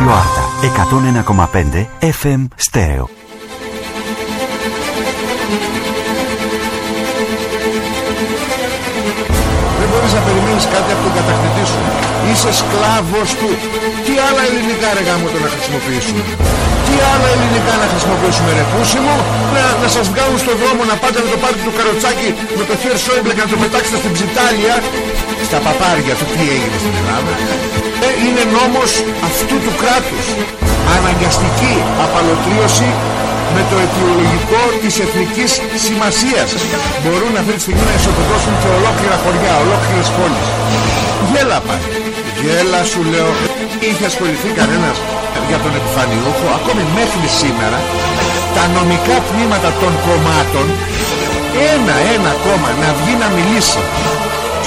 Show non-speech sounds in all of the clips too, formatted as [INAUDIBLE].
Ράδιο Άρτα 101,5 FM Στέρεο. Είσαι σκλάβος του. Τι άλλα ελληνικά ρε γάμο το να χρησιμοποιήσουμε. Τι άλλα ελληνικά να χρησιμοποιήσουμε ρε πούσιμο. Να, να σας βγάλουν στον δρόμο να πάτε με το πάρτι του καροτσάκι με το χέρι Σόιμπλε και να το πετάξετε στην ψιτάλια. Στα παπάρια του τι έγινε στην Ελλάδα. Ε, είναι νόμος αυτού του κράτους. Αναγκαστική απαλωτρίωση με το αιτιολογικό της εθνικής σημασίας. Μπορούν αυτή τη στιγμή να ισοπεδώσουν και ολόκληρα χωριά, ολόκληρες πόλεις. Γέλα πάλι. Γέλα σου λέω. Είχε ασχοληθεί κανένας για τον επιφανιούχο, ακόμη μέχρι σήμερα, τα νομικά τμήματα των κομμάτων, ένα-ένα κόμμα να βγει να μιλήσει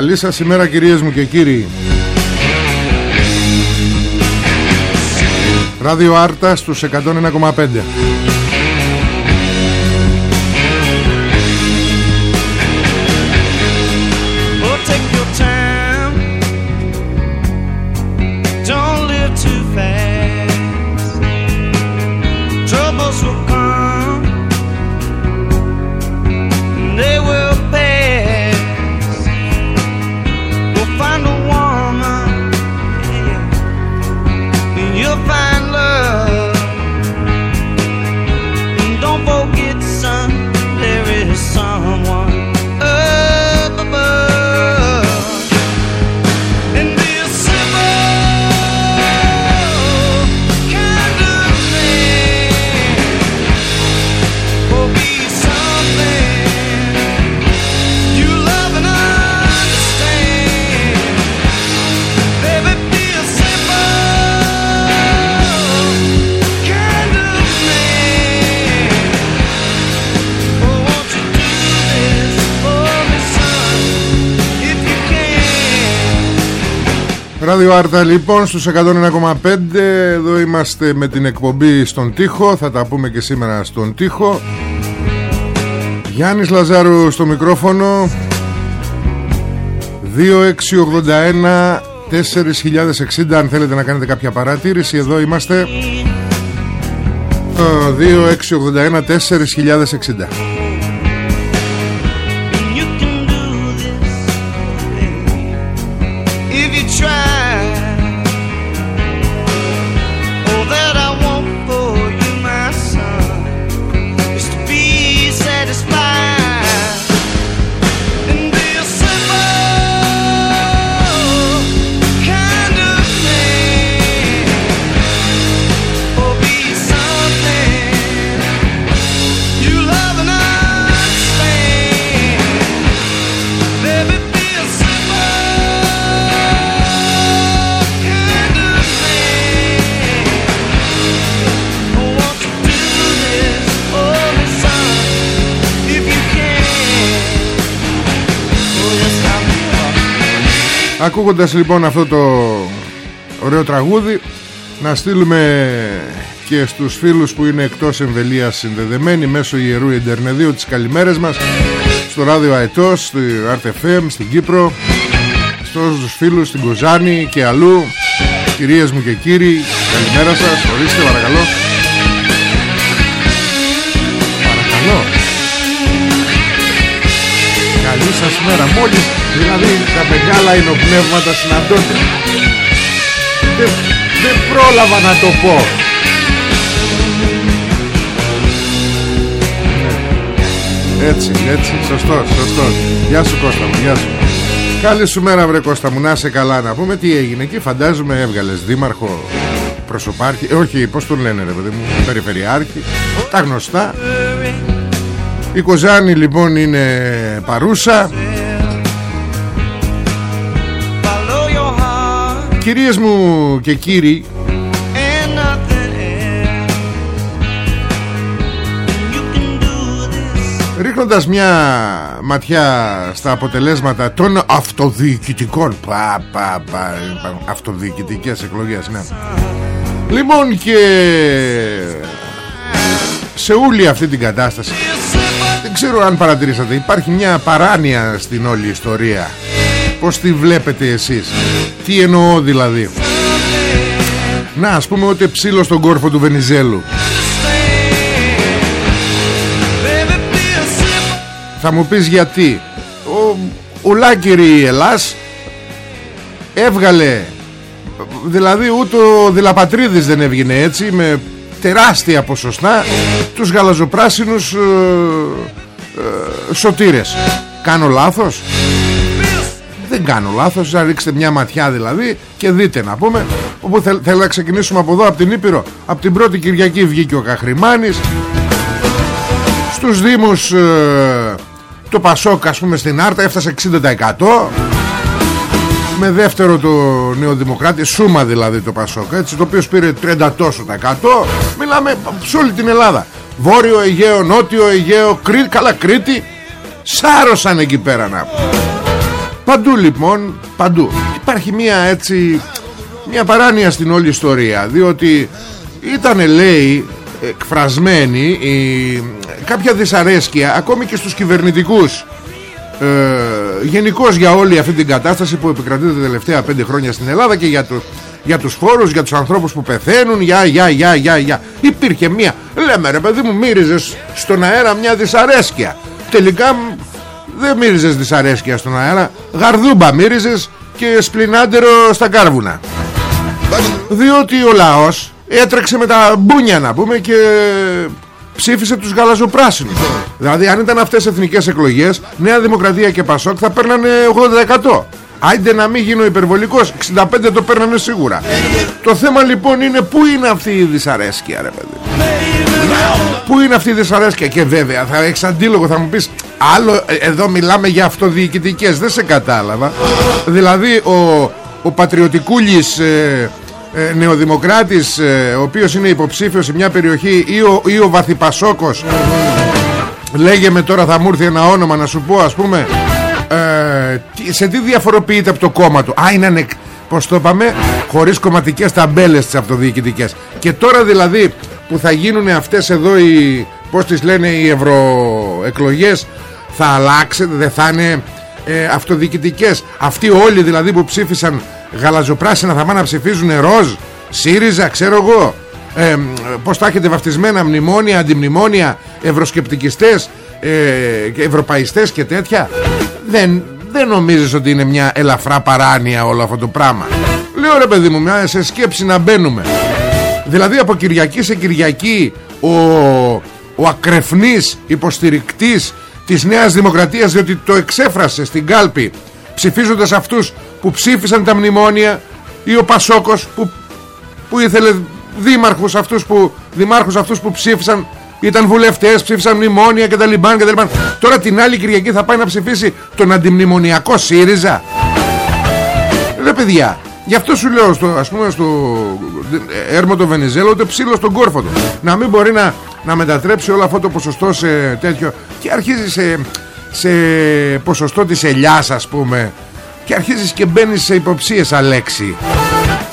Καλή σας ημέρα κυρίες μου και κύριοι. Ράδιο Άρτα στους 101,5 Ράδιο Άρτα λοιπόν στους 101,5 Εδώ είμαστε με την εκπομπή στον τοίχο. Θα τα πούμε και σήμερα στον τοίχο. Γιάννης Λαζάρου στο μικρόφωνο. 2681 4060 αν θέλετε να κάνετε κάποια παρατήρηση. Εδώ είμαστε. Ε, 2681 4060 Ακούγοντας λοιπόν αυτό το ωραίο τραγούδι Να στείλουμε και στους φίλους που είναι εκτός εμβελίας συνδεδεμένοι μέσω ιερού Ιντερνεδίου τις καλημέρες μας στο ράδιο Αετός, στο RTFM, στην Κύπρο στους φίλους στην Κοζάνη και αλλού. Κυρίες μου και κύριοι καλημέρα σας, ορίστε παρακαλώ. Παρακαλώ καλή σας μέρα. Μόλις δηλαδή τα μεγάλα εινοπνεύματα συναντώνται. Δεν, δεν πρόλαβα να το πω. Έτσι, έτσι, σωστός, σωστός. Γεια σου Κώστα μου, γεια σου. Καλή σου μέρα βρε Κώστα μου, να σε καλά να πούμε τι έγινε εκεί. Φαντάζομαι έβγαλες δήμαρχο προσωπάρχη ε, Όχι, πως τον λένε ρε παιδί μου Περιφερειάρχη. Τα γνωστά Η Κοζάνη λοιπόν είναι παρούσα Follow your heart Κυρίες μου και κύριοι and nothing else. You can do this. Ρίχνοντας μια ματιά στα αποτελέσματα των αυτοδιοικητικών πα, πα, πα, πα, αυτοδιοικητικές εκλογές ναι. Λοιπόν και σε όλη αυτή την κατάσταση. Δεν ξέρω αν παρατηρήσατε υπάρχει μια παράνοια στην όλη ιστορία. Πως τη βλέπετε εσείς; Τι εννοώ δηλαδή; Να ας πούμε ότι ψήλο στον κόρφο του Βενιζέλου. Baby, feel simple. Θα μου πεις γιατί. Ο, ο Λάκηρη Ελλάς Έβγαλε Δηλαδή ούτε ο Δηλαπατρίδης δεν έβγαινε έτσι Με τεράστια ποσοστά Τους γαλαζοπράσινους ε, ε, Σωτήρες. Κάνω λάθος; Δεν κάνω λάθος να ρίξετε μια ματιά δηλαδή και δείτε να πούμε. Όπου θέλ, θέλω να ξεκινήσουμε από εδώ από την Ήπειρο. Από την πρώτη Κυριακή βγήκε ο Καχρημάνης. Στους Δήμους ε, το Πασόκ ας πούμε στην Άρτα έφτασε 60% με δεύτερο το Νεοδημοκράτη Σούμα δηλαδή το Πασόκ έτσι, το οποίο πήρε 30 τόσο τα 100 μιλάμε σε όλη την Ελλάδα. Βόρειο Αιγαίο, Νότιο Αιγαίο Κρήτη, καλά Κρήτη σάρωσαν εκεί πέρα να πούμε. Παντού λοιπόν, παντού. Υπάρχει μια έτσι Μια παράνοια στην όλη ιστορία Διότι ήταν λέει Εκφρασμένη η, Κάποια δυσαρέσκεια Ακόμη και στους κυβερνητικούς ε, Γενικώς για όλη αυτή την κατάσταση Που επικρατεί τα τελευταία πέντε χρόνια στην Ελλάδα Και για, το, για τους φόρους Για τους ανθρώπους που πεθαίνουν Για, για, για, για, για. Υπήρχε μια Λέμε ρε παιδί μου μύριζες στον αέρα μια δυσαρέσκεια. Τελικά δεν μύριζες δυσαρέσκεια στον αέρα Γαρδούμπα μύριζες Και σπλινάντερο στα κάρβουνα. Διότι ο λαός Έτρεξε με τα μπούνια να πούμε Και ψήφισε τους γαλαζοπράσινους. Δηλαδή αν ήταν αυτές εθνικές εκλογές Νέα Δημοκρατία και Πασόκ θα παίρνανε 80% Άιντε να μην γίνω υπερβολικός 65 το παίρνανε σίγουρα. Το θέμα λοιπόν είναι Πού είναι αυτή η δυσαρέσκεια ρε παιδί. Πού είναι αυτή η δυσαρέσκεια Και βέβαια θα έχεις αντίλογο θα μου πεις Άλλο ε, εδώ μιλάμε για αυτοδιοικητικές Δεν σε κατάλαβα. Δηλαδή ο, ο πατριωτικούλης ε, ε, Νεοδημοκράτης ε, Ο οποίος είναι υποψήφιος σε μια περιοχή Ή ο, ή ο Βαθυπασόκος. Λέγε με τώρα θα μου έρθει ένα όνομα να σου πω ας πούμε ε, τι- Σε τι διαφοροποιείται από το κόμμα του. Α είναι ανεκ... Πώς το είπαμε Χωρίς κομματικές ταμπέλες τις αυτοδιοικητικές. Και τώρα δηλαδή που θα γίνουν αυτές εδώ οι Πώς τις λένε οι ευρωεκλογές Θα αλλάξετε Δεν θα είναι ε, αυτοδιοικητικές. Αυτοί όλοι δηλαδή που ψήφισαν Γαλαζοπράσινα θα πάνε να ψηφίζουν ροζ ΣΥΡΙΖΑ ξέρω εγώ. Ε, πως τα έχετε βαφτισμένα μνημόνια, αντιμνημόνια ευρωσκεπτικιστές ε, και ευρωπαϊστές και τέτοια. Δεν, δεν νομίζεις ότι είναι μια ελαφρά παράνοια όλο αυτό το πράγμα. Λέω ρε παιδί μου μια σε σκέψη να μπαίνουμε δηλαδή από Κυριακή σε Κυριακή ο, ο ακρεφνής υποστηρικτής της Νέας Δημοκρατίας διότι το εξέφρασε στην κάλπη ψηφίζοντας αυτούς που ψήφισαν τα μνημόνια ή ο Πασόκος που που ήθελε δήμαρχους αυτούς που, δημάρχους αυτούς που ψήφισαν ήταν βουλευτές, ψήφισαν μνημόνια και τα λιμπάν και τα λιμπάν. Τώρα την άλλη Κυριακή θα πάει να ψηφίσει τον αντιμνημονιακό ΣΥΡΙΖΑ. Ρε παιδιά, γι' αυτό σου λέω στο, ας πούμε στο έρμο το Βενιζέλο το ψήλο στον κόρφο του. Να μην μπορεί να, να μετατρέψει όλο αυτό το ποσοστό σε τέτοιο και αρχίζει σε, σε ποσοστό της ελιάς ας πούμε και αρχίζεις και μπαίνεις σε υποψίες Αλέξη.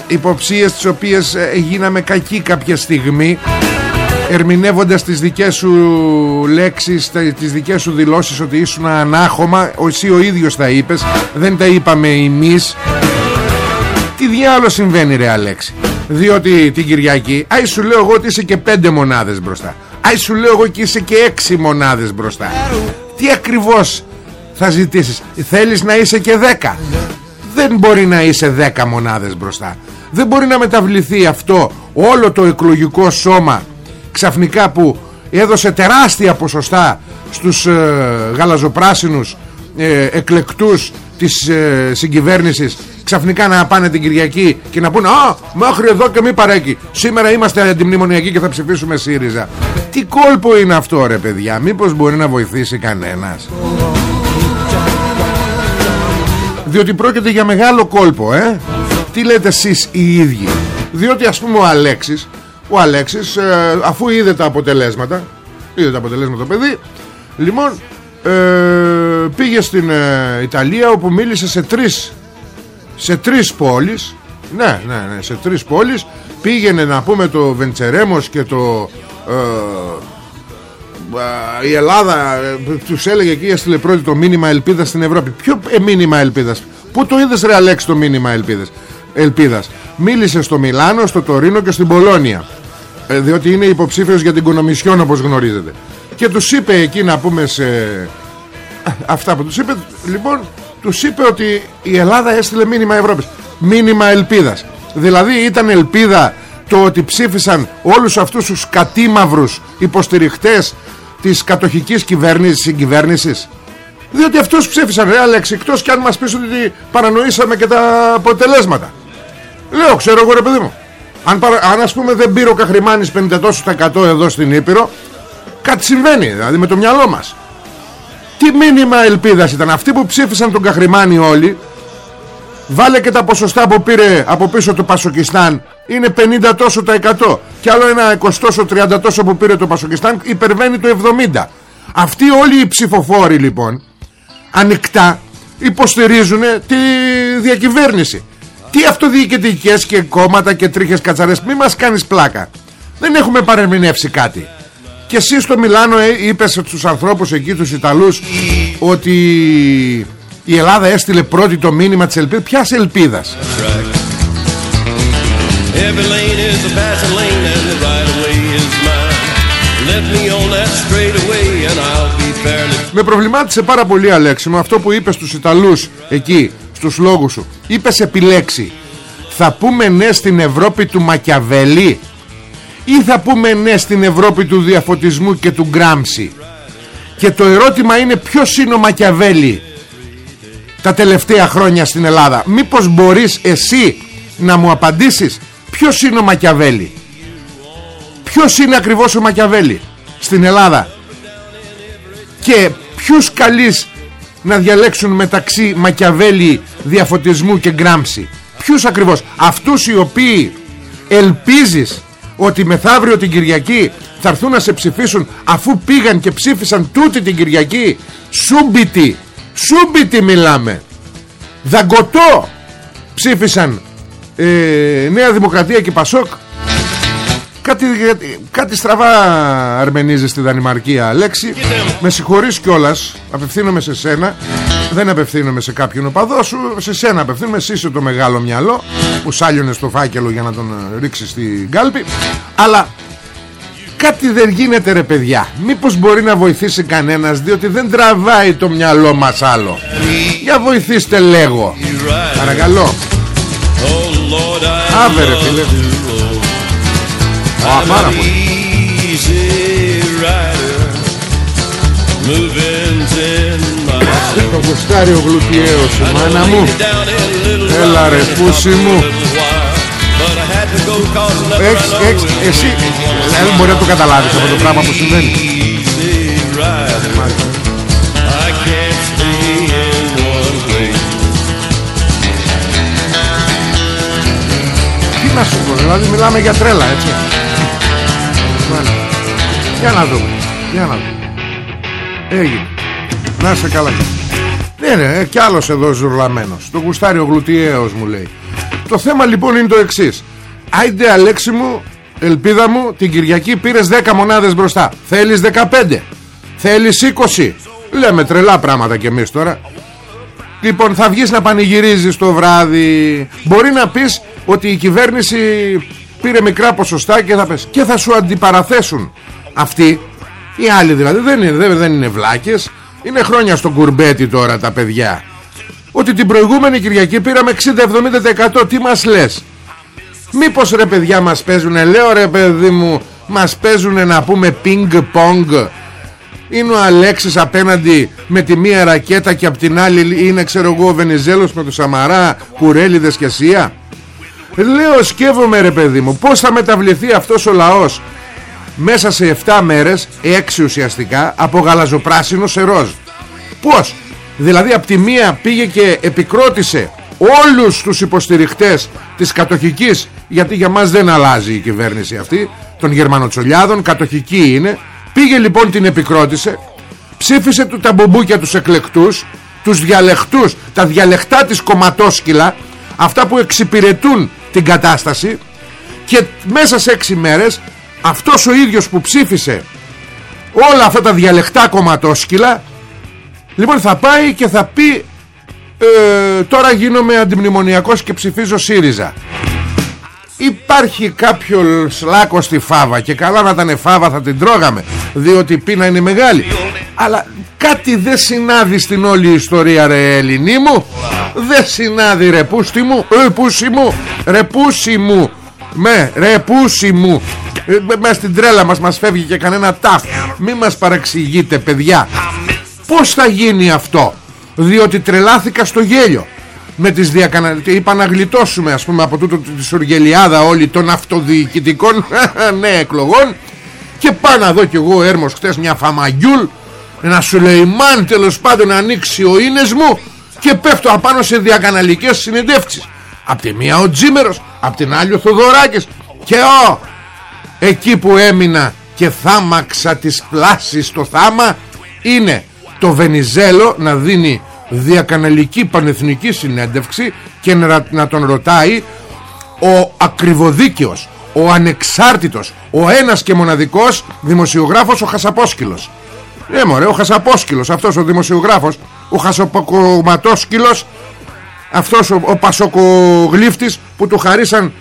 Υποψίες τις οποίες ε, γίναμε κακοί κάποια στιγμή ερμηνεύοντας τις δικές σου λέξεις τις δικές σου δηλώσεις ότι ήσουν ανάχωμα. Εσύ ο ίδιος τα είπες δεν τα είπαμε εμείς. Τι διάλογο συμβαίνει ρε Αλέξη; Διότι την Κυριακή άι σου λέω εγώ ότι είσαι και πέντε μονάδες μπροστά. Άι σου λέω εγώ ότι είσαι και έξι μονάδες μπροστά τι ακριβώς θα ζητήσεις θέλεις να είσαι και δέκα δεν μπορεί να είσαι δέκα μονάδες μπροστά δεν μπορεί να μεταβληθεί αυτό όλο το εκλογικό σώμα ξαφνικά που έδωσε τεράστια ποσοστά στους ε, γαλαζοπράσινους ε, εκλεκτούς της ε, συγκυβέρνησης ξαφνικά να πάνε την Κυριακή και να πούνε «Α, μέχρι εδώ και μη παρέκει, σήμερα είμαστε αντιμνημονιακοί και θα ψηφίσουμε ΣΥΡΙΖΑ». Τι κόλπο είναι αυτό ρε παιδιά, μήπως μπορεί να βοηθήσει κανένας; Διότι πρόκειται για μεγάλο κόλπο, ε. Τι λέτε εσείς οι ίδιοι; Διότι ας πούμε ο Αλέξης ο Αλέξης ε, αφού είδε τα αποτελέσματα είδε τα αποτελέσματα το παιδί λοιπόν ε, πήγε στην ε, Ιταλία όπου μίλησε σε τρεις σε τρεις πόλεις ναι, ναι, ναι, σε τρεις πόλεις πήγαινε να πούμε το Βεντσερέμος και το η Ελλάδα τους έλεγε εκεί έστειλε πρώτη το μήνυμα ελπίδας στην Ευρώπη. Ποιο μήνυμα ελπίδας; Πού το είδες ρε Αλέξη το μήνυμα ελπίδας ελπίδας; Μίλησε στο Μιλάνο, στο Τωρίνο και στην Πολώνια. Ε, διότι είναι υποψήφιος για την Κονομισιόν όπως γνωρίζετε. Και τους είπε εκεί να πούμε σε [LAUGHS] αυτά που τους είπε λοιπόν τους είπε ότι η Ελλάδα έστειλε μήνυμα Ευρώπης. Μήνυμα ελπίδας. Δηλαδή ήταν ελπίδα το ότι ψήφισαν όλους αυτούς τους κατήμαυρους υποστηριχτές της κατοχικής κυβέρνησης συγκυβέρνησης. Διότι αυτούς ψήφισαν ρε Άλεξ εκτός και αν μας πεις ότι παρανοήσαμε και τα αποτελέσματα λέω ξέρω εγώ ρε παιδί μου αν, αν ας πούμε δεν πήρε ο Καχρημάνης 50 τόσο 100 εδώ στην Ήπειρο Κάτι συμβαίνει δηλαδή με το μυαλό μας Τι μήνυμα ελπίδας ήταν Αυτοί που ψήφισαν τον Καχρημάνη όλοι Βάλε και τα ποσοστά που πήρε από πίσω το Πασοκιστάν. Είναι 50 τόσο τα 100 Και άλλο ένα 20 τόσο 30 τόσο που πήρε το Πασοκιστάν Υπερβαίνει το 70 Αυτοί όλοι οι ψηφοφόροι λοιπόν Ανοιχτά υποστηρίζουν τη διακυβέρνηση. Τι αυτοδιοικητικές και κόμματα και τρίχες κατσαρές Μη μας κάνεις πλάκα. Δεν έχουμε παρεμηνεύσει κάτι. Και εσύ στο Μιλάνο ε, είπες στους ανθρώπους εκεί τους Ιταλούς Ότι η Ελλάδα έστειλε πρώτη το μήνυμα της ελπίδας. Ποιας ελπίδας; Με προβλημάτισε πάρα πολύ Αλέξη αυτό που είπες στους Ιταλούς εκεί στους λόγους σου. Είπες επιλέξει. Θα πούμε ναι στην Ευρώπη του Μακιαβέλη Ή θα πούμε ναι στην Ευρώπη του διαφωτισμού και του Γκράμψη; Και το ερώτημα είναι ποιος είναι ο Μακιαβέλη; Τα τελευταία χρόνια στην Ελλάδα. Μήπως μπορείς εσύ να μου απαντήσεις Ποιος είναι ο Μακιαβέλη; Ποιος είναι ακριβώς ο Μακιαβέλη Στην Ελλάδα; Και ποιους καλείς να διαλέξουν μεταξύ Μακιαβέλη, Διαφωτισμού και Γκράμψη; Ποιους ακριβώς; Αυτούς οι οποίοι ελπίζεις ότι μεθαύριο την Κυριακή θα έρθουν να σε ψηφίσουν αφού πήγαν και ψήφισαν τούτη την Κυριακή Σούμπιτι Σούμπιτι μιλάμε. Δαγκωτό ψήφισαν ε, Νέα Δημοκρατία και Πασόκ. Κάτι, κάτι στραβά αρμενίζεις στη Δανημαρκία Αλέξη. Με συγχωρείς κιόλας Απευθύνομαι σε σένα. Δεν απευθύνομαι σε κάποιον οπαδό σου Σε σένα απευθύνομαι Εσύ είσαι το μεγάλο μυαλό Που σάλιωνε στο φάκελο για να τον ε, ρίξεις στην κάλπη. Αλλά Κάτι δεν γίνεται ρε παιδιά. Μήπως μπορεί να βοηθήσει κανένας Διότι δεν τραβάει το μυαλό μας άλλο. Για βοηθήστε λέγω. Παρακαλώ. Άβε ρε φίλε. Α, πάρα πολύ. Το γουστάρι ο γλουτιέος μάνα μου. Έλα ρε πούσι μου Έχεις, έχεις, εσύ Δεν μπορεί να το καταλάβεις αυτό το πράγμα που συμβαίνει. Τι να σου πω δηλαδή μιλάμε για τρέλα έτσι. Για να δούμε Για να δούμε. Έγινε. Να σε καλά. Ναι ναι κι άλλος εδώ ζουρλαμένος. Το γουστάρι ο γλουτιέος μου λέει. Το θέμα λοιπόν είναι το εξής Άιντε Αλέξη μου Ελπίδα μου την Κυριακή πήρες 10 μονάδες μπροστά. Θέλεις 15 Θέλεις 20 Λέμε τρελά πράγματα κι εμείς τώρα. Λοιπόν θα βγεις να πανηγυρίζεις το βράδυ. Μπορεί να πεις ότι η κυβέρνηση πήρε μικρά ποσοστά και θα, πες, και θα σου αντιπαραθέσουν Αυτοί Οι άλλοι δηλαδή δεν είναι, δεν, δεν είναι βλάκες. Είναι χρόνια στον κουρμπέτι τώρα τα παιδιά. Ότι την προηγούμενη Κυριακή πήραμε 60-70% Τι μας λες; Μήπως ρε παιδιά μας παίζουνε Λέω ρε παιδί μου Μας παίζουνε να πούμε ping pong είναι ο Αλέξης απέναντι με τη μία ρακέτα και απ' την άλλη είναι ξέρω εγώ ο Βενιζέλος με το Σαμαρά, Κουρέλιδες και Σία. Λέω σκέφομαι ρε παιδί μου πως θα μεταβληθεί αυτός ο λαός μέσα σε 7 μέρες, 6 ουσιαστικά, από γαλαζοπράσινο σε ροζ. Πώς, δηλαδή απ' τη μία πήγε και επικρότησε όλους τους υποστηριχτές της κατοχικής, γιατί για μας δεν αλλάζει η κυβέρνηση αυτή, των Γερμανοτσολιάδων, κατοχική είναι, Πήγε λοιπόν την επικρότησε Ψήφισε του τα μπομπούκια τους εκλεκτούς Τους διαλεχτούς Τα διαλεχτά της κομματόσκυλα Αυτά που εξυπηρετούν την κατάσταση Και μέσα σε έξι μέρες Αυτός ο ίδιος που ψήφισε Όλα αυτά τα διαλεχτά κομματόσκυλα Λοιπόν θα πάει και θα πει ε, Τώρα γίνομαι αντιμνημονιακός και ψηφίζω ΣΥΡΙΖΑ. Υπάρχει κάποιο σλάκο στη φάβα Και καλά να ήταν φάβα θα την τρώγαμε Διότι η πείνα είναι μεγάλη. Αλλά κάτι δεν συνάδει στην όλη ιστορία ρε Ελληνί μου. Δεν συνάδει ρε πούστη μου. Ε πούσι μου. Ρε πούσι μου. Με ρε πούσι μου. Ε, Μες στην τρέλα μας μας φεύγει και κανένα ταφ Μη μας παραξηγείτε παιδιά. Πώς θα γίνει αυτό; Διότι τρελάθηκα στο γέλιο. Με τις διακαναλικές είπα να γλιτώσουμε ας πούμε από τούτο τη Σουργελιάδα όλοι των αυτοδιοικητικών [LAUGHS] ναι εκλογών. Και πάω να δω κι εγώ έρμος χτες μια φαμαγιούλ ένα Σουλεϊμάν τέλος πάντων να ανοίξει ο ίνες μου και πέφτω απάνω σε διακαναλικές συνεντεύξεις απ' τη μία ο Τζίμερος απ' την άλλη ο Θοδωράκης. Και ο εκεί που έμεινα και θάμαξα τις πλάσεις στο θάμα είναι το Βενιζέλο να δίνει διακαναλική πανεθνική συνέντευξη και να, να τον ρωτάει ο ακριβοδίκαιος ο ανεξάρτητος ο ένας και μοναδικός δημοσιογράφος ο Χασαπόσκυλος. Ε μωρέ ο Χασαπόσκυλος αυτός ο δημοσιογράφος ο Χασαποκομματόσκυλος αυτός ο, ο Πασοκογλύφτης που του χαρίσαν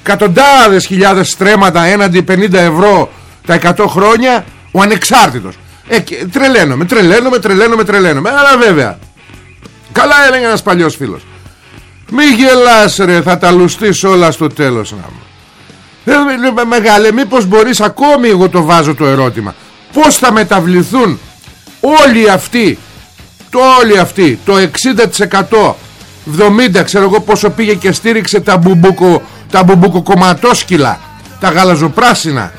εκατοντάδες χιλιάδες στρέμματα έναντι 50 ευρώ τα 100 χρόνια ο ανεξάρτητος ε, τρελαίνομαι, τρελαίνομαι, τρελαίνομαι, τρελαίνομαι. Αλλά βέβαια. Καλά έλεγε ένας παλιός φίλος. Μη γελάς ρε, θα τα λουστείς όλα στο τέλος να μου. Ε, μεγάλε, μήπως μπορείς ακόμη εγώ το βάζω το ερώτημα. Πώς θα μεταβληθούν όλοι αυτοί, το όλοι αυτοί, το 60%, 70% ξέρω εγώ πόσο πήγε και στήριξε τα μπουμπούκο, τα μπουμπούκο τα γαλαζοπράσινα.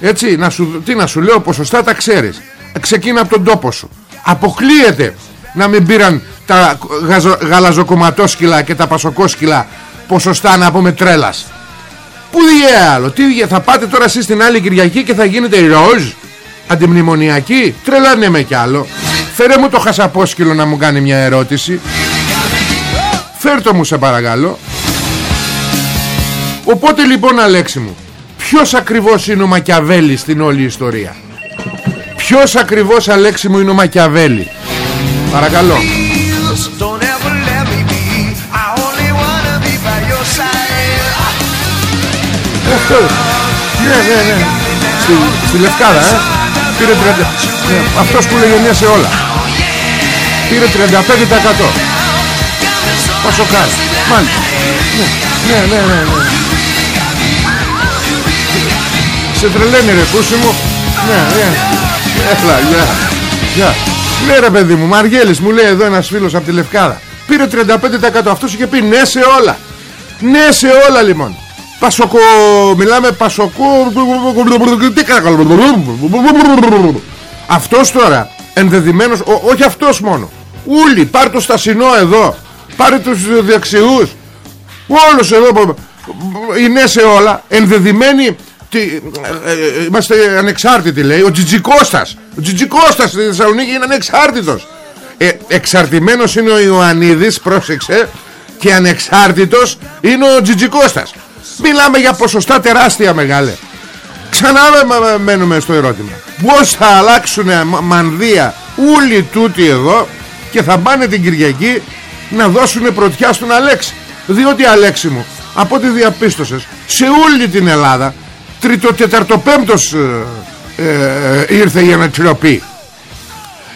Έτσι, να σου, τι να σου λέω, ποσοστά τα ξέρεις ξεκίνα από τον τόπο σου. Αποκλείεται να μην πήραν τα γαλαζοκομματόσκυλα και τα πασοκόσκυλα ποσοστά να πούμε τρέλας. Πού διέ άλλο Τι διέ, θα πάτε τώρα εσείς την άλλη Κυριακή και θα γίνετε ροζ Αντιμνημονιακή Τρελάνε με κι άλλο. Φέρε μου το χασαπόσκυλο να μου κάνει μια ερώτηση. Φέρτο μου σε παρακαλώ. Οπότε λοιπόν Αλέξη μου Ποιος ακριβώς είναι ο Μακιαβέλης στην όλη ιστορία; Ποιος ακριβώς Αλέξη μου είναι ο Μακιαβέλη; Παρακαλώ. Ναι ναι ναι. Στη, στη Λευκάδα ε. Πήρε 30 ναι, Αυτός που λέγε μια σε όλα. Πήρε 35% Πόσο κάνει. Μάλιστα. Ναι, ναι, ναι, ναι, ναι. Σε τρελαίνει ρε πούσι μου Ναι, ναι Έλα, γεια. Γεια. Ναι ρε παιδί μου, Μαργέλης μου λέει εδώ ένας φίλος από τη Λευκάδα. Πήρε 35% αυτός είχε πει ναι σε όλα. Ναι σε όλα λοιπόν. Πασοκο, μιλάμε πασοκο. Αυτός τώρα, ενδεδειμένος, όχι αυτός μόνο. Ούλοι, πάρ το στασινό εδώ. Πάρε τους δεξιούς. Όλους εδώ, είναι σε όλα, ενδεδειμένοι τι, ε, ε, είμαστε ανεξάρτητοι λέει ο Τζιτζικώστας. Ο Τζιτζικώστας στη Θεσσαλονίκη είναι ανεξάρτητος. Ε, εξαρτημένος είναι ο Ιωαννίδης πρόσεξε και ανεξάρτητος είναι ο Τζιτζικώστας. Μιλάμε για ποσοστά τεράστια μεγάλε. Ξανά μένουμε στο ερώτημα. Πως θα αλλάξουν μανδύα όλοι τούτοι εδώ και θα πάνε την Κυριακή να δώσουν πρωτιά στον Αλέξη; Διότι Αλέξη μου από ό,τι διαπίστωσες σε όλη την Ελλάδα τριτο-τεταρτοπέμπτος ε, ε, ήρθε η ανατριοπή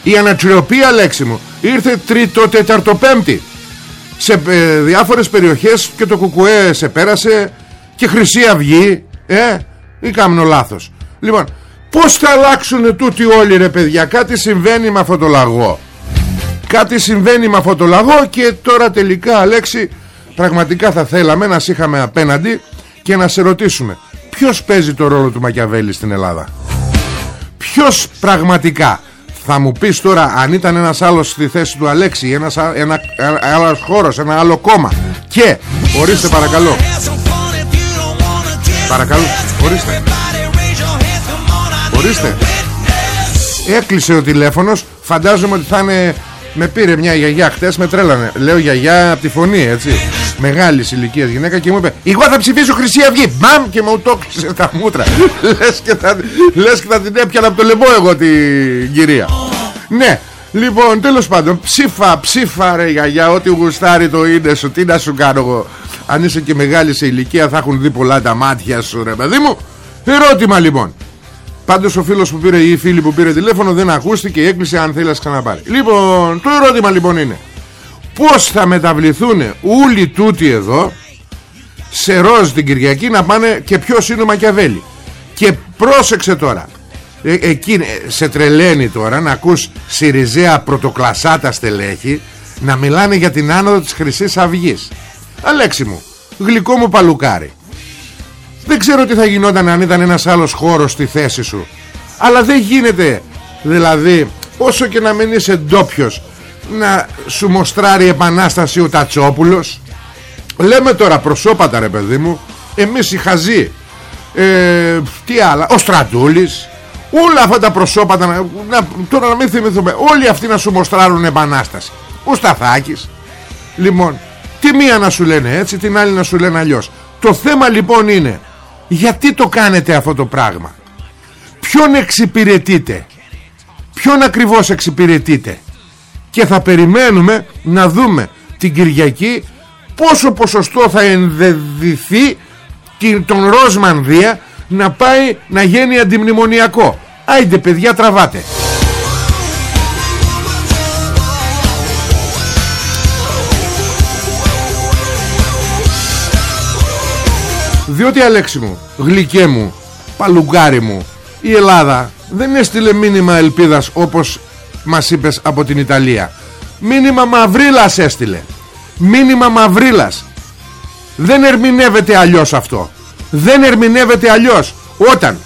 η ανατριοπή Αλέξη μου ήρθε τριτο-τεταρτοπέμπτη σε ε, διάφορες περιοχές και το κουκουέ σε πέρασε και Χρυσή Αυγή ε, ή κάμνο λάθος. Λοιπόν πως θα αλλάξουν τούτοι όλοι ρε παιδιά κάτι συμβαίνει με αυτό το λαγό. Κάτι συμβαίνει με αυτό το λαγό και τώρα τελικά Αλέξη πραγματικά θα θέλαμε να σε είχαμε απέναντι και να σε ρωτήσουμε ποιος παίζει το ρόλο του Μακιαβέλη στην Ελλάδα; Ποιος πραγματικά; Θα μου πεις τώρα αν ήταν ένας άλλος στη θέση του Αλέξη ένας, ένα, ένα, ένα άλλος χώρος, ένα άλλο κόμμα. Και ορίστε παρακαλώ. Παρακαλώ ορίστε. Ορίστε. Έκλεισε ο τηλέφωνος. Φαντάζομαι ότι θα είναι με πήρε μια γιαγιά χτες με τρέλανε. Λέω γιαγιά από τη φωνή έτσι Μεγάλης ηλικίας γυναίκα και μου είπε Εγώ θα ψηφίσω Χρυσή Αυγή Μπαμ και μου το κλείσε τα μούτρα. [LAUGHS] Λες, και θα, λες και θα την έπιανα από το λαιμό εγώ την κυρία Ναι Λοιπόν τέλος πάντων Ψήφα ψήφα ρε γιαγιά Ό,τι γουστάρει το είναι σου Τι να σου κάνω εγώ. Αν είσαι και μεγάλη σε ηλικία θα έχουν δει πολλά τα μάτια σου ρε παιδί μου. Ερώτημα λοιπόν. Πάντως ο φίλος που πήρε ή η φίλη που πήρε τηλέφωνο δεν ακούστηκε έκλεισε αν θέλεις να ξαναπάρει. Λοιπόν, το ερώτημα λοιπόν είναι Πώς θα μεταβληθούν όλοι τούτοι εδώ σε ροζ την Κυριακή να πάνε και ποιος είναι ο Μακιαβέλη. Και πρόσεξε τώρα. Ε, εκεί ε, σε τρελαίνει τώρα να ακούς Σιριζέα πρωτοκλασάτα στελέχη να μιλάνε για την άνοδο της χρυσής Αυγής. Αλέξη μου, γλυκό μου παλουκάρι. Δεν ξέρω τι θα γινόταν αν ήταν ένας άλλος χώρος στη θέση σου. Αλλά δεν γίνεται δηλαδή όσο και να μην είσαι ντόπιος να σου μοστράρει επανάσταση ο Τατσόπουλος. Λέμε τώρα προσώπατα ρε παιδί μου εμείς οι χαζοί ε, τι άλλα ο Στρατούλης όλα αυτά τα προσώπατα να, να, τώρα να μην θυμηθούμε όλοι αυτοί να σου μοστράρουν επανάσταση. Ο Σταθάκης λοιπόν τη μία να σου λένε έτσι την άλλη να σου λένε αλλιώς. Το θέμα λοιπόν είναι γιατί το κάνετε αυτό το πράγμα; Ποιον εξυπηρετείτε; Ποιον ακριβώς εξυπηρετείτε; Και θα περιμένουμε να δούμε την Κυριακή πόσο ποσοστό θα ενδεδυθεί τον Ρόσμανδία να πάει να γίνει αντιμνημονιακό. Άιντε παιδιά τραβάτε. Διότι Αλέξη μου, γλυκέ μου, παλουγκάρι μου Η Ελλάδα δεν έστειλε μήνυμα ελπίδας όπως μας είπες από την Ιταλία. Μήνυμα μαυρίλας έστειλε. Μήνυμα μαυρίλας. Δεν ερμηνεύεται αλλιώς αυτό. Δεν ερμηνεύεται αλλιώς. Όταν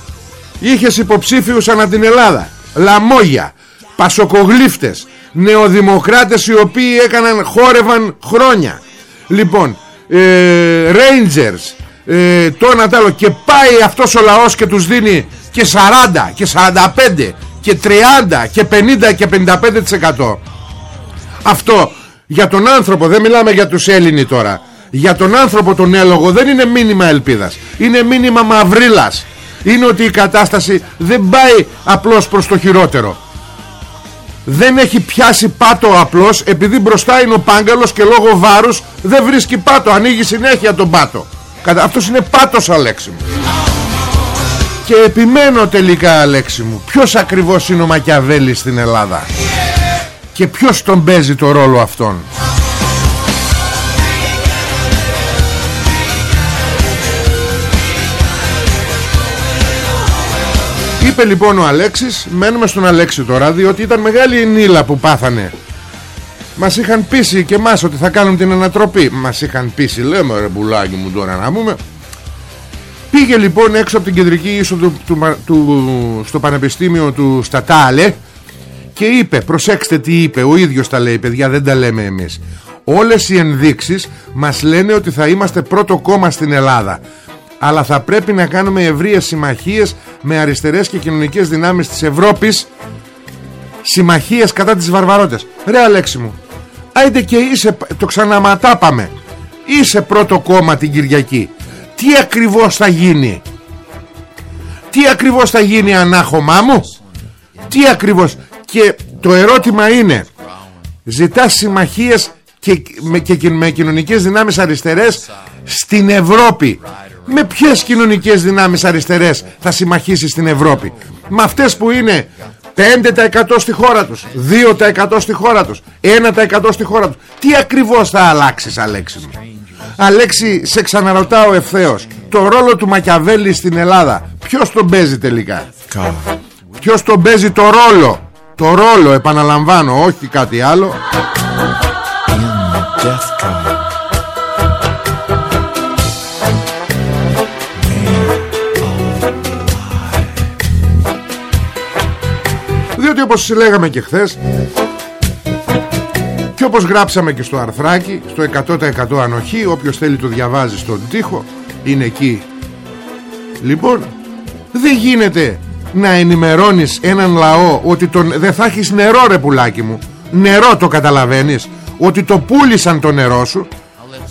είχες υποψήφιους ανά την Ελλάδα Λαμόγια Πασοκογλύφτες Νεοδημοκράτες οι οποίοι έκαναν χόρευαν χρόνια. Λοιπόν ε, Rangers ε, το ένα άλλο. Και πάει αυτός ο λαός και τους δίνει και 40 και 45 και 30 και 50 και 55% αυτό για τον άνθρωπο δεν μιλάμε για τους Έλληνοι τώρα. Για τον άνθρωπο τον έλογο δεν είναι μήνυμα ελπίδας. Είναι μήνυμα μαυρίλας. Είναι ότι η κατάσταση δεν πάει απλώς προς το χειρότερο. Δεν έχει πιάσει πάτο απλώς επειδή μπροστά είναι ο πάγκαλος και λόγω βάρους δεν βρίσκει πάτο. Ανοίγει συνέχεια τον πάτο. Αυτός είναι πάτος Αλέξη μου και επιμένω τελικά Αλέξη μου Ποιος ακριβώς είναι ο Μακιαβέλης στην Ελλάδα Και ποιος τον παίζει το ρόλο αυτόν. Είπε λοιπόν ο Αλέξης Μένουμε στον Αλέξη τώρα Διότι ήταν μεγάλη η νύλα που πάθανε. Μας είχαν πείσει και εμάς ότι θα κάνουν την ανατροπή. Μας είχαν πείσει λέμε ρε μπουλάκι μου τώρα να πούμε Πήγε λοιπόν έξω από την κεντρική είσοδο του, του, στο πανεπιστήμιο του Στατάλε και είπε, προσέξτε τι είπε, ο ίδιος τα λέει παιδιά δεν τα λέμε εμείς. Όλες οι ενδείξεις μας λένε ότι θα είμαστε πρώτο κόμμα στην Ελλάδα. Αλλά θα πρέπει να κάνουμε ευρείες συμμαχίες με αριστερές και κοινωνικές δυνάμεις της Ευρώπης. Συμμαχίες κατά τις βαρβαρότητες. Ρε Αλέξη μου άιντε και είσαι το ξαναματάπαμε. Είσαι πρώτο κόμμα την Κυριακή τι ακριβώς θα γίνει; Τι ακριβώς θα γίνει ανάχωμά μου; Τι ακριβώς; Και το ερώτημα είναι ζητάς συμμαχίες και με, και με κοινωνικές δυνάμεις αριστερές στην Ευρώπη. Με ποιες κοινωνικές δυνάμεις αριστερές θα συμμαχίσει στην Ευρώπη; Με αυτές που είναι 5% στη χώρα τους 2% στη χώρα τους 1% στη χώρα τους. Τι ακριβώς θα αλλάξεις Αλέξη μου; Αλέξη σε ξαναρωτάω ευθέως το ρόλο του Μακιαβέλη στην Ελλάδα ποιος τον παίζει τελικά; Ποιος τον παίζει το ρόλο; Το ρόλο επαναλαμβάνω όχι κάτι άλλο. Διότι όπως λέγαμε και χθες και όπως γράψαμε και στο αρθράκι Στο 100% ανοχή Όποιος θέλει το διαβάζει στον τοίχο Είναι εκεί. Λοιπόν Δεν γίνεται να ενημερώνεις έναν λαό Ότι τον, δεν θα έχεις νερό ρε πουλάκι μου Νερό το καταλαβαίνεις Ότι το πούλησαν το νερό σου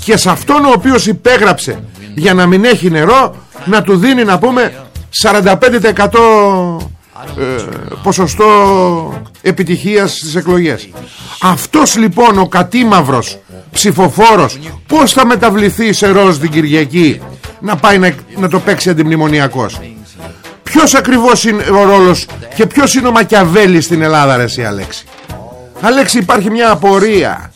Και σε αυτόν ο οποίος υπέγραψε Για να μην έχει νερό Να του δίνει να πούμε 45% ε, ποσοστό επιτυχίας στις εκλογές αυτός λοιπόν ο κατήμαυρος ψηφοφόρος πως θα μεταβληθεί σε ροζ την Κυριακή να πάει να, να το παίξει αντιμνημονιακός; Ποιος ακριβώς είναι ο ρόλος και ποιος είναι ο Μακιαβέλης στην Ελλάδα ρε εσύ Αλέξη; Αλέξη υπάρχει μια απορία.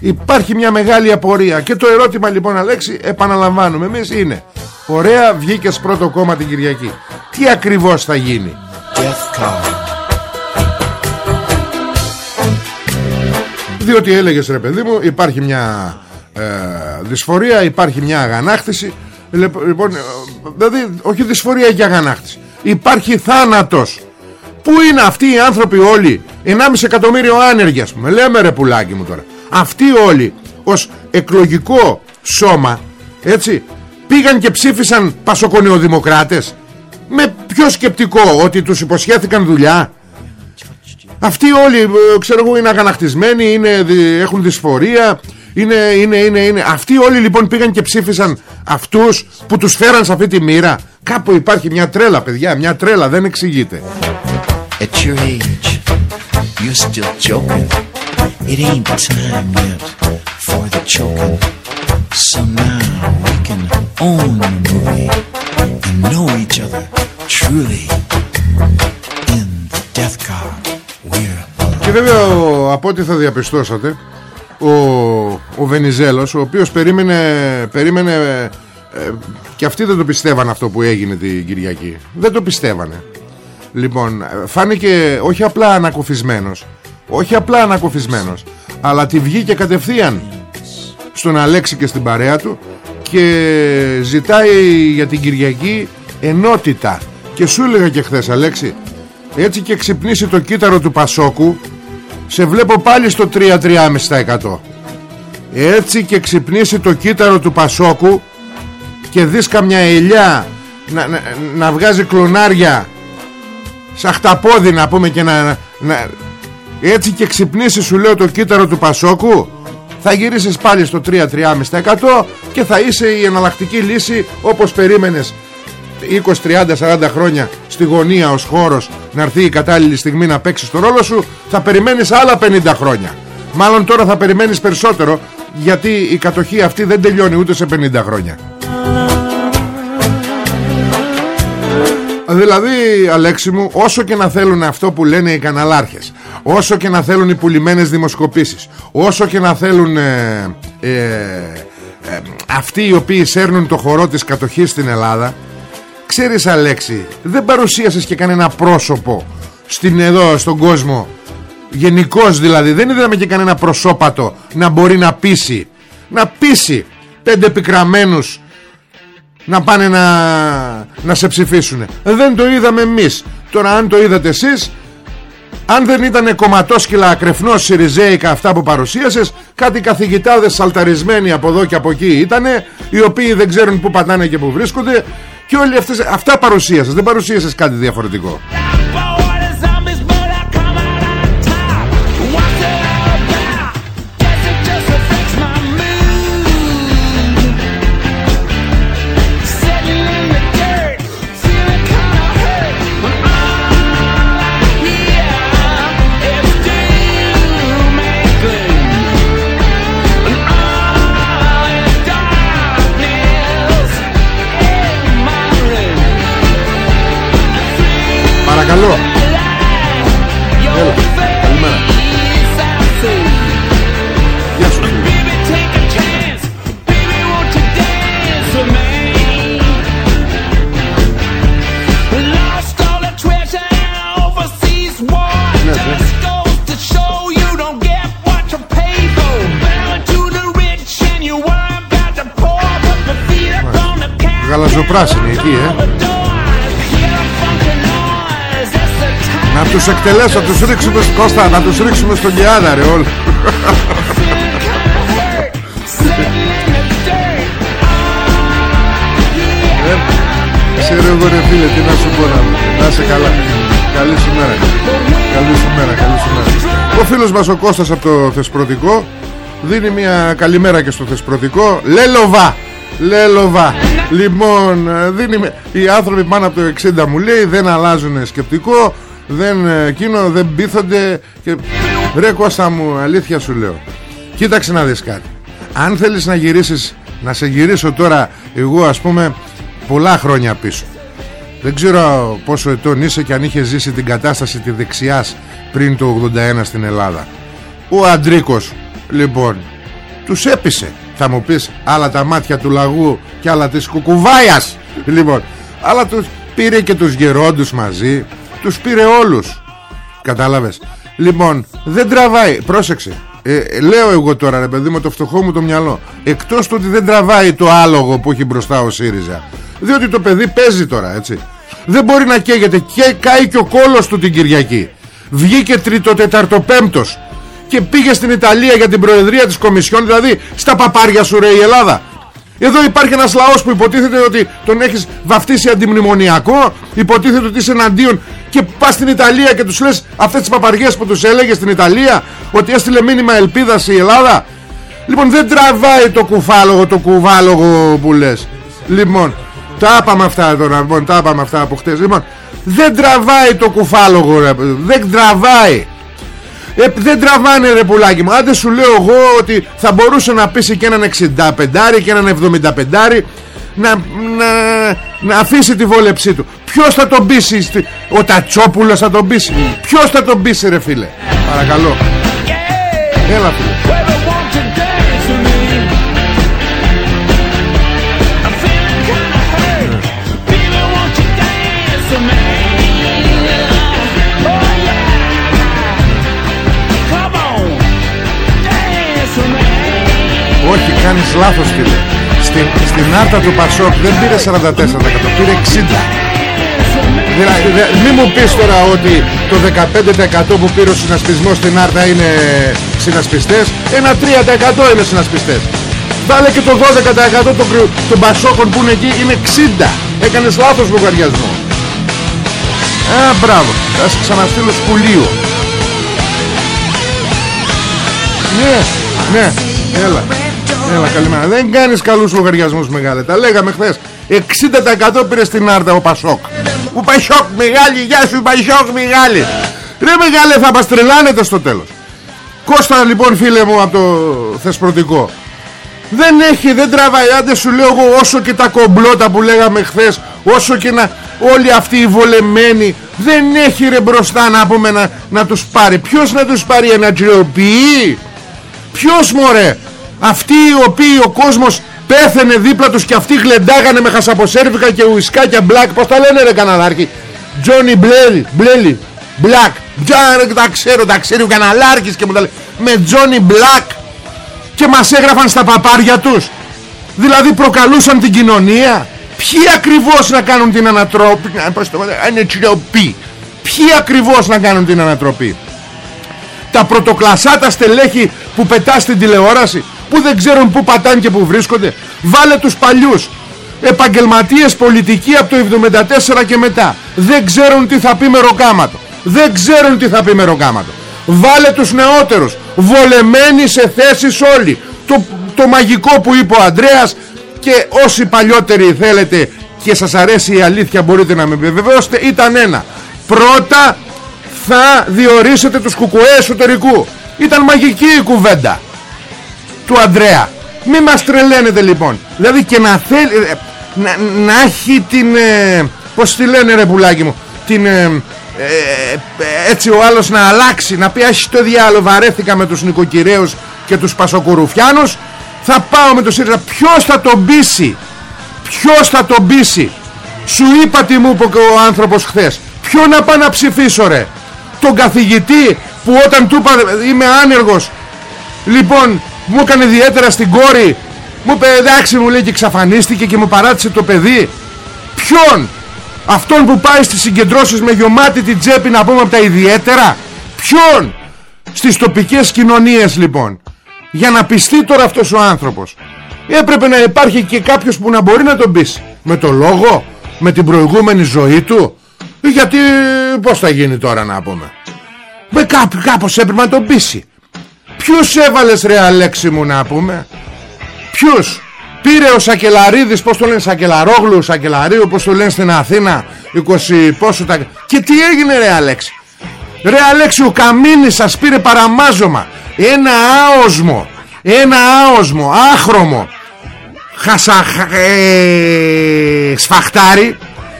Υπάρχει μια μεγάλη απορία. Και το ερώτημα λοιπόν Αλέξη Επαναλαμβάνουμε εμείς είναι Ωραία βγήκες πρώτο κόμμα την Κυριακή. Τι ακριβώς θα γίνει; Διότι έλεγες ρε παιδί μου υπάρχει μια ε, δυσφορία υπάρχει μια αγανάκτηση. Λοιπόν ε, δηλαδή όχι δυσφορία και αγανάκτηση. Υπάρχει θάνατος. Πού είναι αυτοί οι άνθρωποι όλοι; 1,5 εκατομμύριο άνεργοι ας πούμε. Λέμε ρε πουλάκι μου τώρα. Αυτοί όλοι ως εκλογικό σώμα Έτσι Πήγαν και ψήφισαν πασοκονιοδημοκράτες. Με ποιο σκεπτικό Ότι τους υποσχέθηκαν δουλειά αυτοί όλοι ε, ξέρω εγώ είναι αγανακτισμένοι είναι, Έχουν δυσφορία είναι, είναι, είναι, είναι. Αυτοί όλοι λοιπόν πήγαν και ψήφισαν Αυτούς που τους φέραν σε αυτή τη μοίρα. Κάπου υπάρχει μια τρέλα παιδιά Μια τρέλα δεν εξηγείται. At your age You're still joking. It ain't time yet For the choking. So now we can own the movie And know each other Truly In the death car και βέβαια από ό,τι θα διαπιστώσατε ο, ο Βενιζέλος ο οποίος περίμενε, περίμενε ε, και αυτοί δεν το πιστεύαν αυτό που έγινε την Κυριακή. Δεν το πιστεύανε. Λοιπόν φάνηκε όχι απλά ανακοφισμένος όχι απλά ανακοφισμένος αλλά τη βγήκε κατευθείαν στον Αλέξη και στην παρέα του και ζητάει για την Κυριακή ενότητα. Και σου έλεγα και χθες Αλέξη έτσι και ξυπνήσει το κύτταρο του Πασόκου σε βλέπω πάλι στο 3-3,5% έτσι και ξυπνήσει το κύτταρο του Πασόκου και δεις καμιά ελιά να, να, να βγάζει κλονάρια σαν χταπόδι να πούμε και να, να, έτσι και ξυπνήσει σου λέω το κύτταρο του Πασόκου θα γυρίσεις πάλι στο 3-3,5% και θα είσαι η εναλλακτική λύση όπως περίμενες 20, 30, 40 χρόνια στη γωνία ως χώρος να έρθει η κατάλληλη στιγμή να παίξεις το ρόλο σου θα περιμένεις άλλα 50 χρόνια. Μάλλον τώρα θα περιμένεις περισσότερο γιατί η κατοχή αυτή δεν τελειώνει ούτε σε 50 χρόνια. Δηλαδή Αλέξη μου όσο και να θέλουν αυτό που λένε οι καναλάρχες όσο και να θέλουν οι πουλημένες δημοσκοπήσεις όσο και να θέλουν ε, ε, ε, αυτοί οι οποίοι σέρνουν το χορό της κατοχής στην Ελλάδα Ξέρεις Αλέξη Δεν παρουσίασες και κανένα πρόσωπο Στην εδώ στον κόσμο. Γενικώ δηλαδή. Δεν είδαμε και κανένα προσώπατο Να μπορεί να πείσει. Να πείσει Πέντε πικραμένους Να πάνε να, να σε ψηφίσουν Δεν το είδαμε εμείς. Τώρα αν το είδατε εσείς αν δεν ήταν κομματόσκυλα ακρεφνός Σιριζέικα αυτά που παρουσίασες Κάτι καθηγητάδες σαλταρισμένοι από εδώ και από εκεί ήτανε Οι οποίοι δεν ξέρουν που πατάνε και που βρίσκονται και όλοι αυτές, αυτά παρουσίασες Δεν παρουσίασες κάτι διαφορετικό τους εκτελέσω, να τους ρίξουμε Κώστα, να τους ρίξουμε στον Κιάδα ρε όλοι. Ξέρω εγώ ρε φίλε τι να σου πω να, να είσαι καλά. Καλή σου μέρα. Καλή σου μέρα, καλή σου μέρα. Ο φίλος μας ο Κώστας από το Θεσπρωτικό Δίνει μια καλημέρα και στο Θεσπρωτικό. Λέλοβα! Λέλοβα! Λοιπόν δίνει, Οι άνθρωποι πάνω από το 60 μου λέει Δεν αλλάζουν σκεπτικό Δεν ε, εκείνο δεν πείθονται και... Ρε Κώστα μου αλήθεια σου λέω. Κοίταξε να δεις κάτι. Αν θέλεις να γυρίσεις Να σε γυρίσω τώρα εγώ ας πούμε πολλά χρόνια πίσω. Δεν ξέρω πόσο ετών είσαι και αν είχες ζήσει την κατάσταση τη δεξιάς πριν το 81 στην Ελλάδα. Ο Αντρίκος λοιπόν τους έπεισε. Θα μου πεις άλλα τα μάτια του λαγού και άλλα της κουκουβάιας λοιπόν. Αλλά τους πήρε και τους γερόντους μαζί τους πήρε όλους. Κατάλαβες. Λοιπόν δεν τραβάει. Πρόσεξε. Ε, λέω εγώ τώρα ρε παιδί με το φτωχό μου το μυαλό. Εκτός του ότι δεν τραβάει το άλογο που έχει μπροστά ο ΣΥΡΙΖΑ. Διότι το παιδί παίζει τώρα έτσι. Δεν μπορεί να καίγεται. Και κάει και ο κόλος του την Κυριακή. Βγήκε τρίτο τετάρτο πέμπτος. Και πήγε στην Ιταλία για την προεδρία της Κομισιόν δηλαδή στα παπάρια σου ρε η Ελλάδα εδώ υπάρχει ένας λαός που υποτίθεται ότι τον έχεις βαφτίσει αντιμνημονιακό υποτίθεται ότι είσαι εναντίον και πας στην Ιταλία και τους λες αυτές τις παπαριές που τους έλεγες στην Ιταλία ότι έστειλε μήνυμα ελπίδας η Ελλάδα. Λοιπόν δεν τραβάει το κουφάλογο το κουβάλογο που λες. Λοιπόν τα είπαμε αυτά τώρα λοιπόν, τα είπαμε αυτά από χτες. Λοιπόν δεν τραβάει το κουφάλογο ρε, δεν τραβάει ε, δεν τραβάνε ρε πουλάκι μου. Άντε σου λέω εγώ ότι θα μπορούσε να πείσει και έναν 65 και έναν 75 να, να, να αφήσει τη βόλεψή του. Ποιος θα τον πείσει Ο Τατσόπουλος θα τον πείσει. Ποιος θα τον πείσει ρε φίλε. Παρακαλώ. Έλα φίλε κάνεις λάθος φίλε. Στην, στην άρτα του Πασόκ δεν πήρε 44% Πήρε 60% Δηλαδή, μη μου πεις τώρα ότι το 15% που πήρε ο συνασπισμός στην Άρτα είναι συνασπιστές. Ένα 3% είναι συνασπιστές. Βάλε και το 12% των, των Πασόκων που είναι εκεί είναι 60 Έκανες λάθος λογαριασμό. Α, μπράβο. Θα σε ξαναστείλω σκουλίο Ναι, ναι, έλα Έλα καλημέρα. Δεν κάνεις καλούς λογαριασμούς μεγάλε. Τα λέγαμε χθες. 60% πήρε στην Άρτα ο Πασόκ. Ο Πασόκ μεγάλη Γεια σου Πασόκ μεγάλη. Ρε μεγάλε θα μας τρελάνετε στο τέλος. Κώστα λοιπόν φίλε μου από το Θεσπρωτικό. Δεν έχει, δεν τραβάει. Άντε σου λέω εγώ όσο και τα κομπλώτα που λέγαμε χθες Όσο και να όλοι αυτοί οι βολεμένοι Δεν έχει ρε μπροστά να πούμε να, να τους πάρει. Ποιος να τους πάρει ένα τζιοποιεί Ποιος μωρέ; Αυτοί οι οποίοι ο κόσμος πέθαινε δίπλα τους και αυτοί γλεντάγανε με χασαποσέρβικα και ουισκάκια μπλακ πως τα λένε ρε καναλάρχη; Τζόνι Μπλέλι Μπλέλι Μπλακ τα ξέρω τα ξέρει ο καναλάρχης και μου τα λέει με Τζόνι Μπλακ και μας έγραφαν στα παπάρια τους. Δηλαδή προκαλούσαν την κοινωνία. Ποιοι ακριβώς να κάνουν την ανατροπή ανετροπή ποιοι ακριβώς να κάνουν την ανατροπή; Τα πρωτοκλασάτα στελέχη που πετάς στην τηλεόραση που δεν ξέρουν που πατάνε και που βρίσκονται. Βάλε τους παλιούς. Επαγγελματίες πολιτικοί από το 74 και μετά. Δεν ξέρουν τι θα πει με ροκάματο. Δεν ξέρουν τι θα πει με ροκάματο. Βάλε τους νεότερους. Βολεμένοι σε θέσεις όλοι. Το, το μαγικό που είπε ο Ανδρέας και όσοι παλιότεροι θέλετε και σας αρέσει η αλήθεια μπορείτε να με βεβαιώσετε ήταν ένα. Πρώτα θα διορίσετε τους κουκουέ εσωτερικού. Ήταν μαγική η κουβέντα του Ανδρέα. Μη μας τρελαίνετε λοιπόν. Δηλαδή και να θέλει ε, να, να έχει την ε, πως τη λένε ρε πουλάκι μου την ε, ε, έτσι ο άλλος να αλλάξει να πει άχι το διάλογο βαρέθηκα με τους νοικοκυρέους και τους πασοκουρουφιάνους. Θα πάω με το ΣΥΡΙΖΑ. Ποιος θα τον πείσει ποιος θα τον πείσει σου είπα τι μου είπε ο άνθρωπος χθες. Ποιο να πάω να ψηφίσω ρε; Τον καθηγητή που όταν του είπα είμαι άνεργος λοιπόν μου έκανε ιδιαίτερα στην κόρη. Μου είπε εντάξει μου λέει και εξαφανίστηκε και μου παράτησε το παιδί Ποιον; Αυτόν που πάει στις συγκεντρώσεις με γεμάτη την τσέπη να πούμε από τα ιδιαίτερα; Ποιον; Στις τοπικές κοινωνίες λοιπόν. Για να πιστεί τώρα αυτός ο άνθρωπος. Έπρεπε να υπάρχει και κάποιος που να μπορεί να τον πείσει Με το λόγο; Με την προηγούμενη ζωή του; Γιατί πως θα γίνει τώρα να πούμε; Με κάποιο, κάπως έπρεπε να τον πείσει Ποιους έβαλες ρε Αλέξη μου να πούμε; Ποιους; Πήρε ο Σακελαρίδης Πως το λένε Σακελαρόγλου Σακελαρίου Πως το λένε στην Αθήνα 20 πόσο τα... Και τι έγινε ρε Αλέξη; Ρε Αλέξη ο Καμίνης σας πήρε παραμάζωμα. Ένα άοσμο Ένα άοσμο Άχρωμο. Χασα... Ε, σφαχτάρι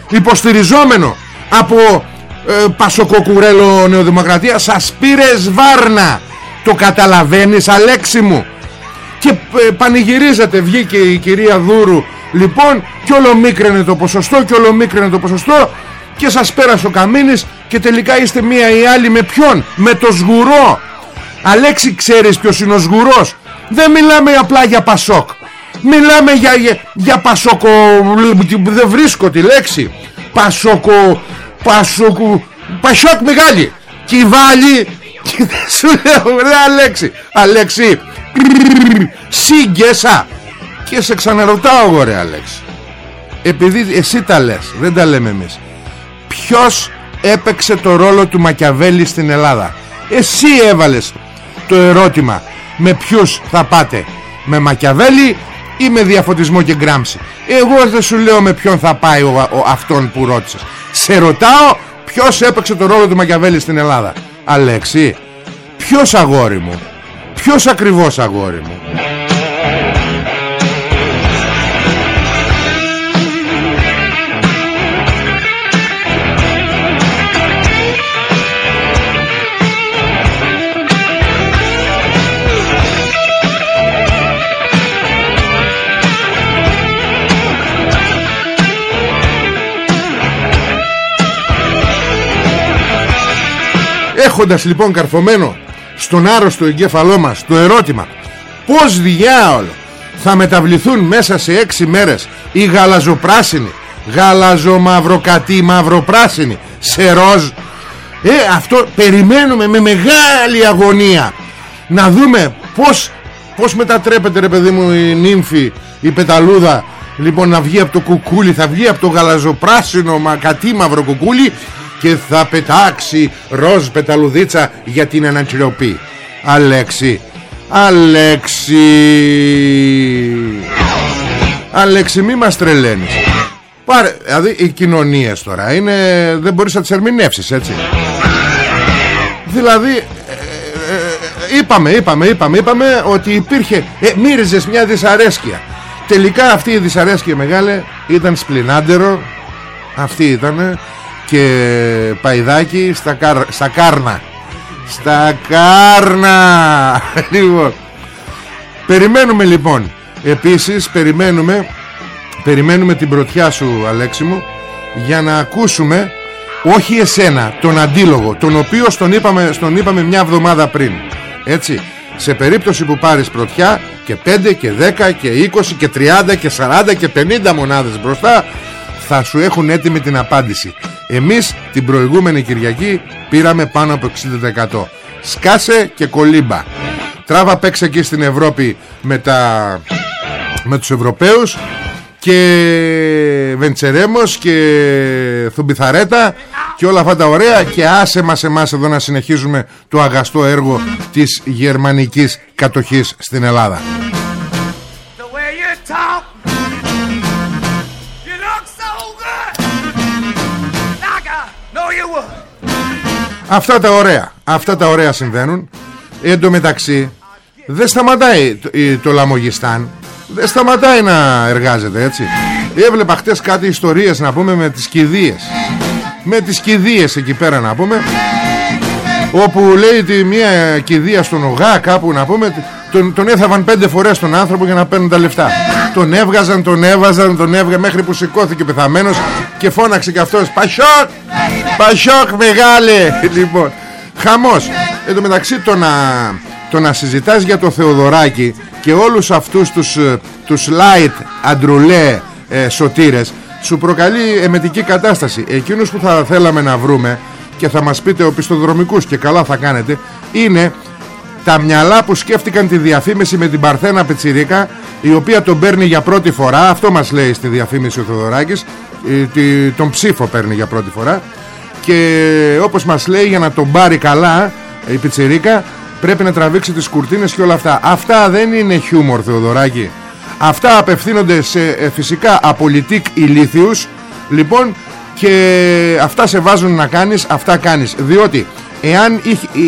Υποστηριζόμενο Από ε, Πασοκοκουρέλο Νεοδημοκρατία Σας πήρε σβάρνα Το καταλαβαίνεις Αλέξη μου. Και ε, πανηγυρίζεται βγήκε η κυρία Δούρου. Λοιπόν και ολομίκραινε το ποσοστό και ολομίκραινε το ποσοστό. Και σας πέρασε ο Καμίνης και τελικά είστε μία ή άλλη με ποιον; Με το σγουρό. Αλέξη ξέρεις ποιος είναι ο σγουρός; Δεν μιλάμε απλά για Πασόκ. Μιλάμε για, για, για Πασόκο δεν βρίσκω τη λέξη. Πασόκο Πασόκο Πασόκ μεγάλη Κυβάλι και [LAUGHS] δεν σου λέω ρε Αλέξη. Αλέξη Σύγκεσα. Και σε ξαναρωτάω εγώ ρε Αλέξη. Επειδή εσύ τα λες Δεν τα λέμε εμείς. Ποιος έπαιξε το ρόλο του Μακιαβέλη στην Ελλάδα; Εσύ έβαλες το ερώτημα Με ποιους θα πάτε; Με Μακιαβέλη ή με διαφωτισμό και γκράμψη; Εγώ δεν σου λέω με ποιον θα πάει ο, ο, αυτόν που ρώτησες. Σε ρωτάω ποιος έπαιξε το ρόλο του Μακιαβέλη στην Ελλάδα; Αλέξη Ποιος αγόρι μου; Ποιος ακριβώς αγόρι μου; Έχοντας λοιπόν καρφωμένο στον άρρωστο εγκέφαλό μας το ερώτημα πως διάολο θα μεταβληθούν μέσα σε έξι μέρες οι γαλαζοπράσινοι γαλαζομαυροκατή μαυροπράσινοι σε ροζ; Ε, αυτό περιμένουμε με μεγάλη αγωνία να δούμε πως, πως μετατρέπεται ρε παιδί μου η νύμφη η πεταλούδα λοιπόν να βγει από το κουκούλι θα βγει από το γαλαζοπράσινο μακατή μαύρο κουκούλι και θα πετάξει ροζ πεταλουδίτσα για την ανακυρωπή Αλέξη Αλέξη. Αλέξη μη μας τρελαίνεις. Πάρε, δηλαδή οι κοινωνίες τώρα είναι, δεν μπορείς να τις ερμηνεύσεις έτσι. Δηλαδή ε, ε, ε, είπαμε, είπαμε, είπαμε, είπαμε ότι υπήρχε, ε, μύριζες μια δυσαρέσκεια. Τελικά αυτή η δυσαρέσκεια μεγάλη ήταν σπλινάντερο. Αυτή ήταν και παϊδάκι στα, καρ, στα κάρνα. Στα κάρνα! [LAUGHS] Λοιπόν περιμένουμε λοιπόν. Επίσης περιμένουμε περιμένουμε την πρωτιά σου Αλέξη μου για να ακούσουμε όχι εσένα τον αντίλογο τον οποίο στον είπαμε, στον είπαμε μια εβδομάδα πριν. Έτσι σε περίπτωση που πάρεις πρωτιά και 5 και 10 και 20 και 30 και 40 και 50 μονάδες μπροστά θα σου έχουν έτοιμη την απάντηση. Εμείς την προηγούμενη Κυριακή πήραμε πάνω από 60% Σκάσε και κολύμπα. Τράβα παίξε εκεί στην Ευρώπη με, τα... με τους Ευρωπαίους και Βεντσερέμος και Θουμπιθαρέτα και όλα αυτά τα ωραία και άσε μας εμάς εδώ να συνεχίζουμε το αγαστό έργο της γερμανικής κατοχής στην Ελλάδα Αυτά τα ωραία. Αυτά τα ωραία συμβαίνουν. Εν τω μεταξύ Δεν σταματάει το, το Λαμογιστάν. Δεν σταματάει να εργάζεται έτσι. Έβλεπα χτες κάτι ιστορίες να πούμε με τις κηδείες. Με τις κηδείες εκεί πέρα να πούμε. Όπου λέει τη μία κηδεία στον ΟΓΑ κάπου να πούμε τον, τον έθαβαν πέντε φορές τον άνθρωπο για να παίρνουν τα λεφτά. Τον έβγαζαν, τον έβαζαν, τον έβγαζαν Μέχρι που σηκώθηκε πεθαμένος Και φώναξε και αυτός Πασόκ, Πασόκ μεγάλε. Λοιπόν, χαμός. Εν τω μεταξύ το να, το να συζητάς για το Θεοδωράκι Και όλους αυτούς τους, τους light αντρουλέ ε, σωτήρες σου προκαλεί εμετική κατάσταση. Εκείνους που θα θέλαμε να βρούμε και θα μας πείτε οπισθοδρομικούς και καλά θα κάνετε είναι τα μυαλά που σκέφτηκαν τη διαφήμιση με την Παρθένα Πετσιρίκα η οποία τον παίρνει για πρώτη φορά. Αυτό μας λέει στη διαφήμιση ο Θεοδωράκης. Ε, τον ψήφο παίρνει για πρώτη φορά και όπως μας λέει για να τον πάρει καλά η Πιτσιρίκα πρέπει να τραβήξει τις κουρτίνες και όλα αυτά. Αυτά δεν είναι χιούμορ Θεοδωράκη. Αυτά απευθύνονται σε ε, φυσικά απολυτικ ηλίθιους. Λοιπόν και αυτά σε βάζουν να κάνεις αυτά κάνεις. Διότι εάν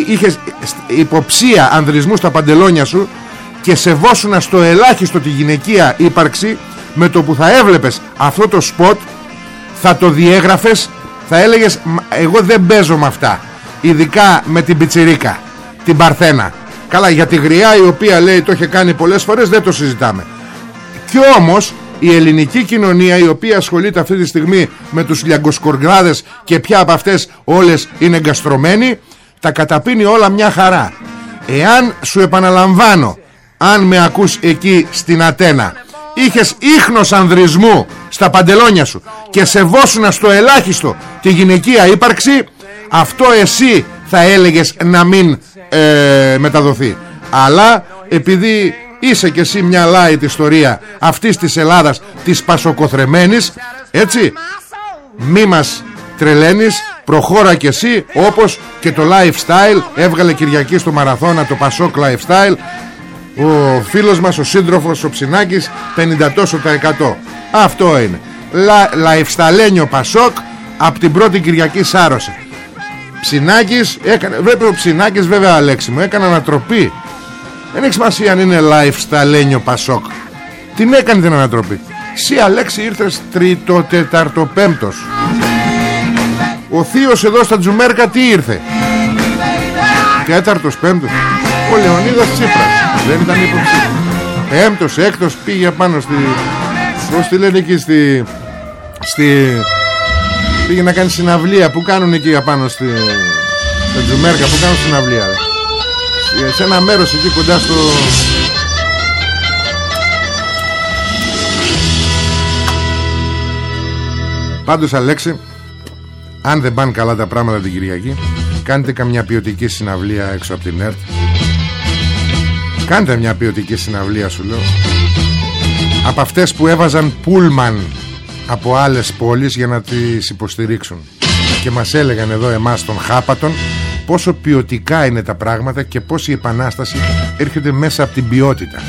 είχες υποψία ανδρισμού στα παντελόνια σου και σεβόσουνα στο ελάχιστο τη γυναικεία ύπαρξη με το που θα έβλεπες αυτό το σποτ θα το διέγραφες θα έλεγες εγώ δεν παίζω με αυτά ειδικά με την πιτσιρίκα την Παρθένα καλά για τη γριά η οποία λέει το είχε κάνει πολλές φορές δεν το συζητάμε. Και όμως η ελληνική κοινωνία η οποία ασχολείται αυτή τη στιγμή με τους λιαγκοσκοργάδες και πια από αυτές όλες είναι εγκαστρωμένοι τα καταπίνει όλα μια χαρά. Εάν σου επαναλαμβάνω αν με ακούς εκεί στην Ατένα είχες ίχνος ανδρισμού στα παντελόνια σου και σεβόσουνα στο ελάχιστο τη γυναικεία ύπαρξη αυτό εσύ θα έλεγες να μην ε, μεταδοθεί. Αλλά επειδή είσαι και εσύ μια light ιστορία αυτής της Ελλάδας της πασοκοθρεμένης έτσι μη μας τρελαίνεις προχώρα και εσύ όπως και το lifestyle έβγαλε Κυριακή στο Μαραθώνα το Πασόκ lifestyle ο φίλος μας ο σύντροφος ο Ψινάκης 50 τόσο τα 100 αυτό είναι. Λα, Πασόκ από την πρώτη Κυριακή σάρωσε. Ψινάκης έκανε, βέβαια ο Ψινάκης βέβαια Αλέξη μου έκανε ανατροπή. Δεν έχει σημασία αν είναι lifestyle Πασόκ. Την έκανε την ανατροπή. Συ Αλέξη ήρθες τρίτο, τετάρτο, πέμπτος. Ο θείος εδώ στα Τζουμέρκα τι ήρθε; Τέταρτος, πέμπτος Ο Λεωνίδας Τσίπρας. Δεν ήταν υποψήφιος Πέμπτος, έκτος πήγε πάνω στη Πώς τη λένε εκεί στη Στη Πήγε να κάνει συναυλία. Που κάνουν εκεί απάνω στη Στα Τζουμέρκα που κάνουν συναυλία ρε. Σε ένα μέρος εκεί κοντά στο Πάντως Αλέξη Αν δεν πάνε καλά τα πράγματα την Κυριακή Κάντε καμιά ποιοτική συναυλία έξω από την ΕΡΤ Κάντε μια ποιοτική συναυλία σου λέω. Από αυτές που έβαζαν πούλμαν Από άλλες πόλεις για να τις υποστηρίξουν. Και μας έλεγαν εδώ εμάς των Χάπατων Πόσο ποιοτικά είναι τα πράγματα Και πως η επανάσταση έρχεται μέσα από την ποιότητα.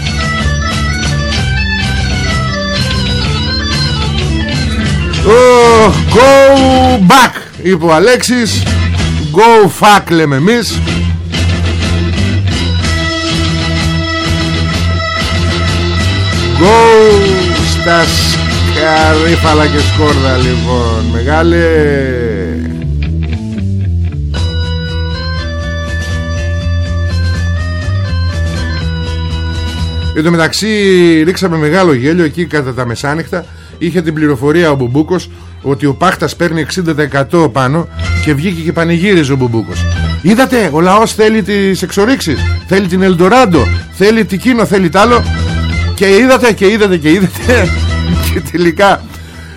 Oh, go back είπε ο Αλέξης. Go fuck λέμε εμείς Go στα σκαρίφαλα και σκόρδα λοιπόν. Μεγάλε Εν τω μεταξύ ρίξαμε μεγάλο γέλιο εκεί κατά τα μεσάνυχτα. Είχε την πληροφορία ο Μπουμπούκος ότι ο Πάχτας παίρνει 60% πάνω και βγήκε και πανηγύριζε ο Μπουμπούκος. Είδατε, ο λαός θέλει τις εξορίξεις, θέλει την Ελντοράντο, θέλει τι κίνο, θέλει τ' άλλο και είδατε και είδατε και είδατε [LAUGHS] και τελικά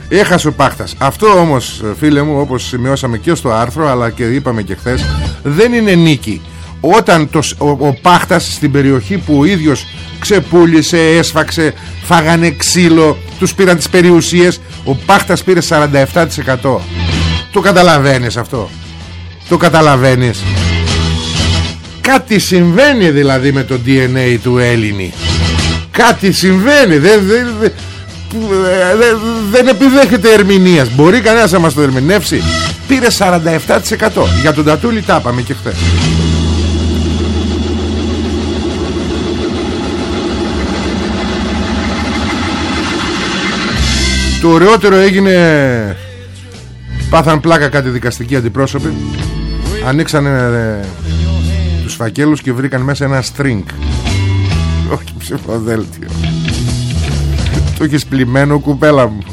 έχασε ο Πάχτας. Αυτό όμως φίλε μου όπως σημειώσαμε και στο άρθρο αλλά και είπαμε και χθες, δεν είναι νίκη. Όταν το, ο, ο Πάχτας στην περιοχή που ο ίδιος ξεπούλησε, έσφαξε, φάγανε ξύλο, τους πήραν τις περιουσίες, ο Πάχτας πήρε 47%. Το καταλαβαίνεις αυτό; Το καταλαβαίνεις; Κάτι συμβαίνει δηλαδή με το DNA του Έλληνη. Κάτι συμβαίνει. Δεν, δεν, δεν, δεν επιδέχεται ερμηνείας. Μπορεί κανένας να μας το ερμηνεύσει. Πήρε 47%. Για τον Τατούλη τα είπαμε και χθες. Το ωραιότερο έγινε Πάθαν πλάκα κάτι δικαστικοί αντιπρόσωποι Ανοίξανε ε, Τους φακέλους και βρήκαν μέσα ένα string Όχι ψηφοδέλτιο. Το έχεις πλημμένο κουπέλα μου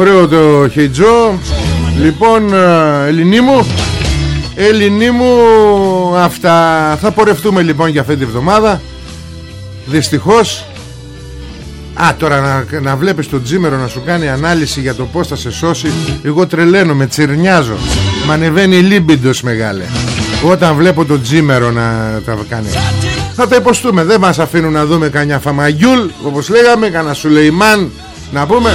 Ωραίο το χειτζό Λοιπόν ε, Ελληνί μου Ελληνί μου Αυτά. Θα πορευτούμε λοιπόν για αυτή τη βδομάδα. Δυστυχώς. Α τώρα να, να βλέπεις τον Τζίμερο να σου κάνει ανάλυση για το πως θα σε σώσει. Εγώ τρελαίνω με τσιρνιάζω. Μ' ανεβαίνει η λίμπιντος μεγάλε. Όταν βλέπω τον Τζίμερο να τα κάνει. Θα τα υποστούμε. Δεν μας αφήνουν να δούμε κανένα φαμαγιούλ Όπως λέγαμε κανένα Σουλεϊμάν. Να πούμε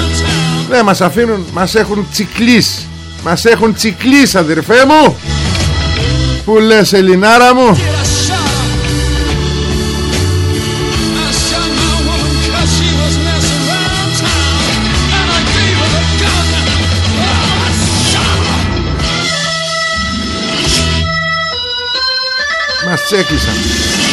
Δεν μας αφήνουν Μας έχουν τσικλείς. Μας έχουν τσικλείς αδερφέ μου. Που λες Ελληνάρα μου; Get a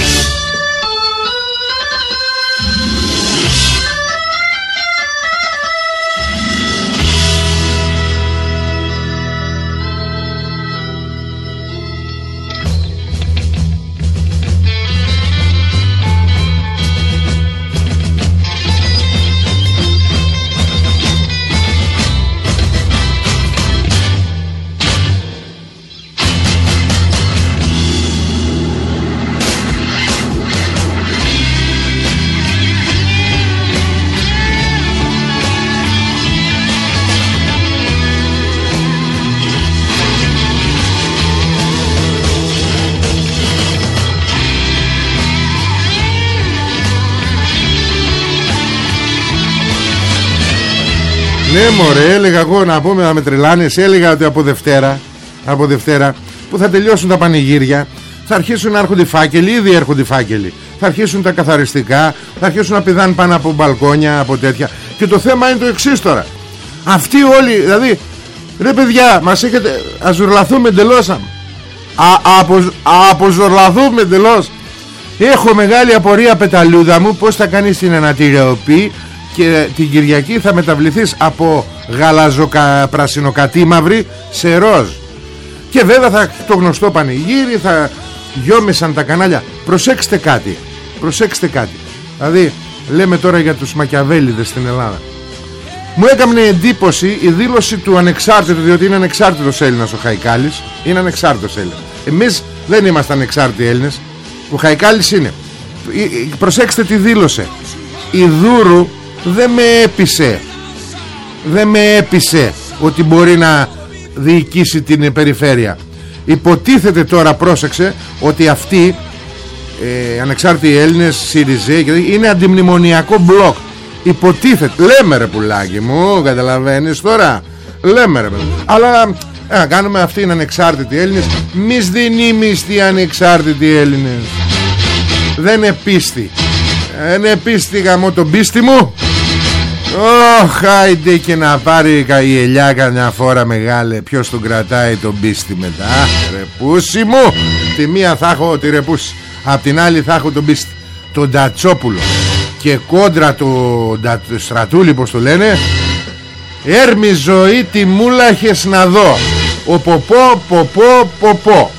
μωρέ έλεγα εγώ να πούμε να με τρελάνεις. Έλεγα ότι από Δευτέρα Από Δευτέρα που θα τελειώσουν τα πανηγύρια Θα αρχίσουν να έρχονται οι φάκελοι Ήδη έρχονται οι φάκελοι. Θα αρχίσουν τα καθαριστικά Θα αρχίσουν να πηδάνε πάνω από μπαλκόνια Από τέτοια. Και το θέμα είναι το εξής τώρα. Αυτοί όλοι δηλαδή Ρε παιδιά μας έχετε Αζουρλαθούμε εντελώς α, απο, Αποζορλαθούμε εντελώς. Έχω μεγάλη απορία πεταλούδα μου Πως θα κάνεις την ανατηριοπή Και την Κυριακή θα μεταβληθείς Από γαλαζοκα, πρασινοκατήμαυρη Σε ροζ. Και βέβαια θα το γνωστό πανηγύρι Θα γιόμισαν τα κανάλια. Προσέξτε κάτι Προσέξτε κάτι. Δηλαδή λέμε τώρα για τους Μακιαβέλιδες στην Ελλάδα. Μου έκανε εντύπωση η δήλωση του ανεξάρτητου διότι είναι ανεξάρτητος Έλληνας ο Χαϊκάλης. Είναι ανεξάρτητος Έλληνας. Εμείς δεν είμαστε ανεξάρτητοι Έλληνες. Ο Χαϊκάλης είναι. Ε, ε, προσέξτε τι δήλωσε. Η Δούρου δεν με έπεισε. Δεν με έπεισε ότι μπορεί να διοικήσει την περιφέρεια. Υποτίθεται τώρα πρόσεξε ότι αυτοί ε, ανεξάρτητοι Έλληνες ΣΥΡΙΖΕ είναι αντιμνημονιακό μπλοκ. Υποτίθεται λέμε ρε πουλάκι μου καταλαβαίνεις τώρα; Λέμε ρε παιδί. αλλά ε, να κάνουμε αυτοί είναι ανεξάρτητοι Έλληνες. Μης δεν είμαστε οι ανεξάρτητοι Έλληνες. Δεν είναι πίστη δεν είναι πίστη γαμώ τον πίστη μου Ωχ, άιντε και να πάρει η ελιά καμιά φορά μεγάλε. Ποιος τον κρατάει τον πίστη μετά Ρε πούσι μου. Τη μία θα έχω τη ρεπούση Απ' την άλλη θα έχω τον πίστη. Τον Τατσόπουλο. Και κόντρα του Ντα- Στρατούλη πως το λένε. Έρμη ζωή τι μούλα έχεις να δω. Ο ποπό ποπό ποπό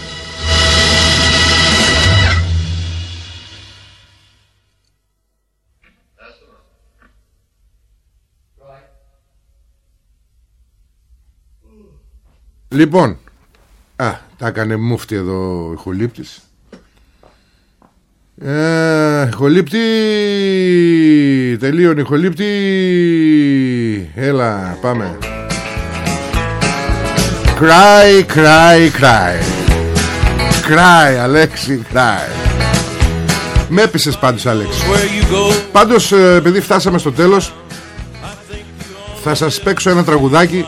Λοιπόν Α, τα έκανε μούφτη εδώ ο Χολύπτης ε, Χολύπτη Τελείωνε η Χολύπτη Έλα πάμε. Cry, cry, cry. Cry, Αλέξη, cry. Με έπεισες πάντως Αλέξη. Πάντως ε, επειδή φτάσαμε στο τέλος Θα σας παίξω ένα τραγουδάκι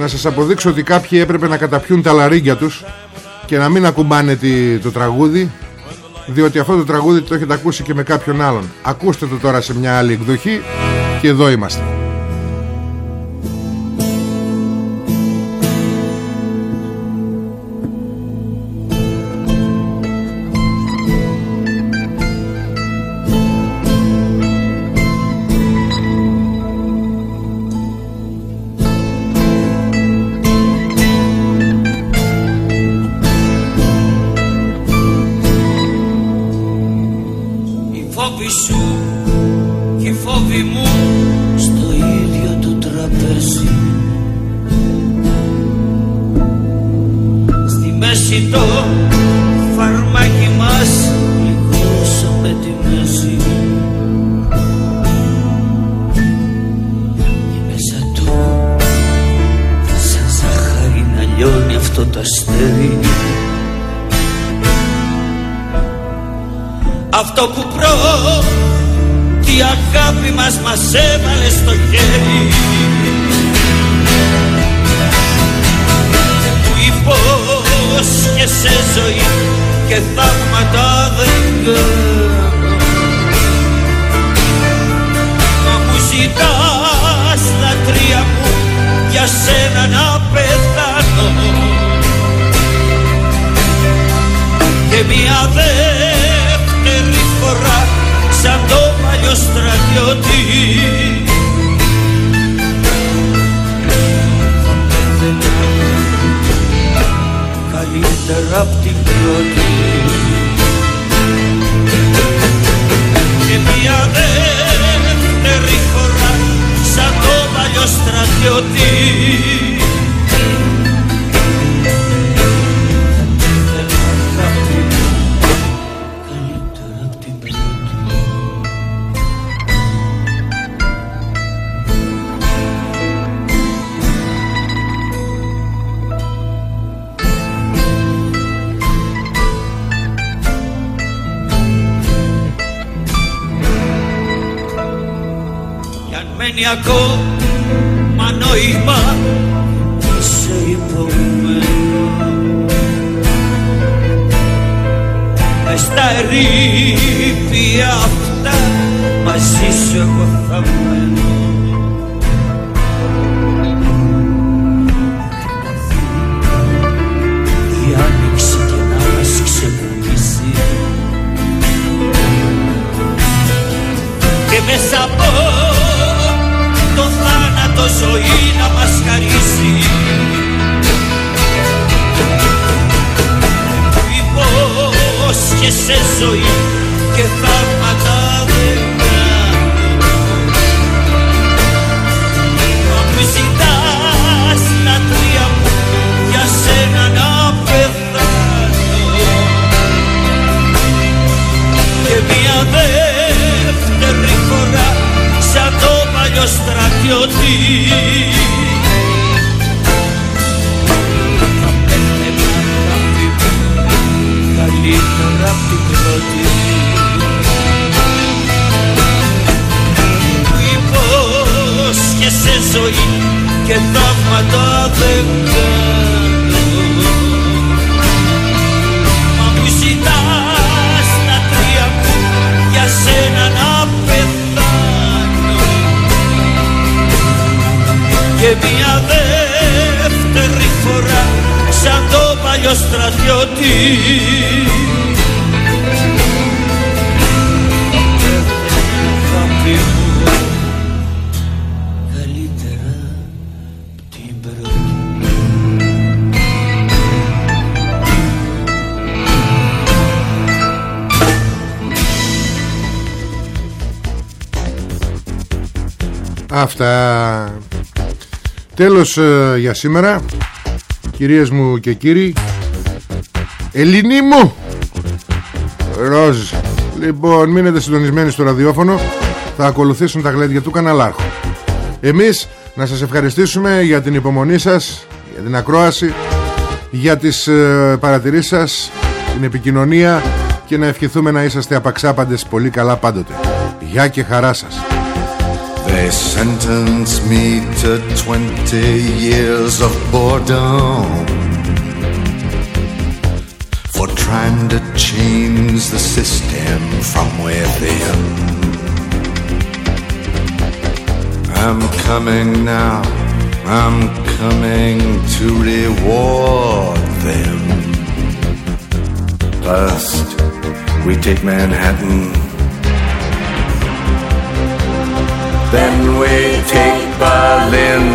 Να σας αποδείξω ότι κάποιοι έπρεπε να καταπιούν τα λαρίγκια τους Και να μην ακουμπάνε τη- το τραγούδι διότι αυτό το τραγούδι το έχετε ακούσει και με κάποιον άλλον. Ακούστε το τώρα σε μια άλλη εκδοχή και εδώ είμαστε ακόμα νόημα σε υπομένω Μες στα ερήπια αυτά μαζί σου εγώ θα μένω Η άνοιξη και να μας ξεπουλήσει και μέσα από το θάνατο ζωή να μας χαρίσει. Υπόσχεσαι ζωή και θαύματα δεν κάνω Μα μου ζητάς τα τρία μου για σένα να πεθάνω. Και μια δεύτερη φορά σαν το παλιό στρατιώτη Θα πέθαινα αγάπη μου καλύτερα απ' την πρώτη. Μου υπόσχεσαι ζωή και θαύματα δεν κάνω Και μια δεύτερη φορά σαν το παλιό στρατιώτη. Αγάπη μου, Καλύτερα απ' την πρώτη. Αυτά Τέλος ε, για σήμερα Κυρίες μου και κύριοι Ελληνί μου! Ροζ Λοιπόν μείνετε συντονισμένοι στο ραδιόφωνο. Θα ακολουθήσουν τα γλέντια του καναλάρχου. Εμείς να σας ευχαριστήσουμε για την υπομονή σας Για την ακρόαση Για τις ε, παρατηρήσεις σας Την επικοινωνία Και να ευχηθούμε να είσαστε απαξάπαντες πολύ καλά πάντοτε. Γεια και χαρά σας They sentenced me to 20 years of boredom for trying to change the system from within. I'm coming now, I'm coming to reward them. First, we take Manhattan. Then we take Berlin.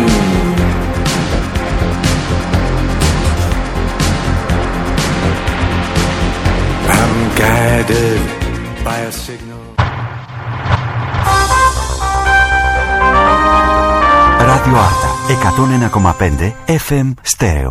I'm guided by a signal. Radio Άρτα 101,5 FM Στέρεο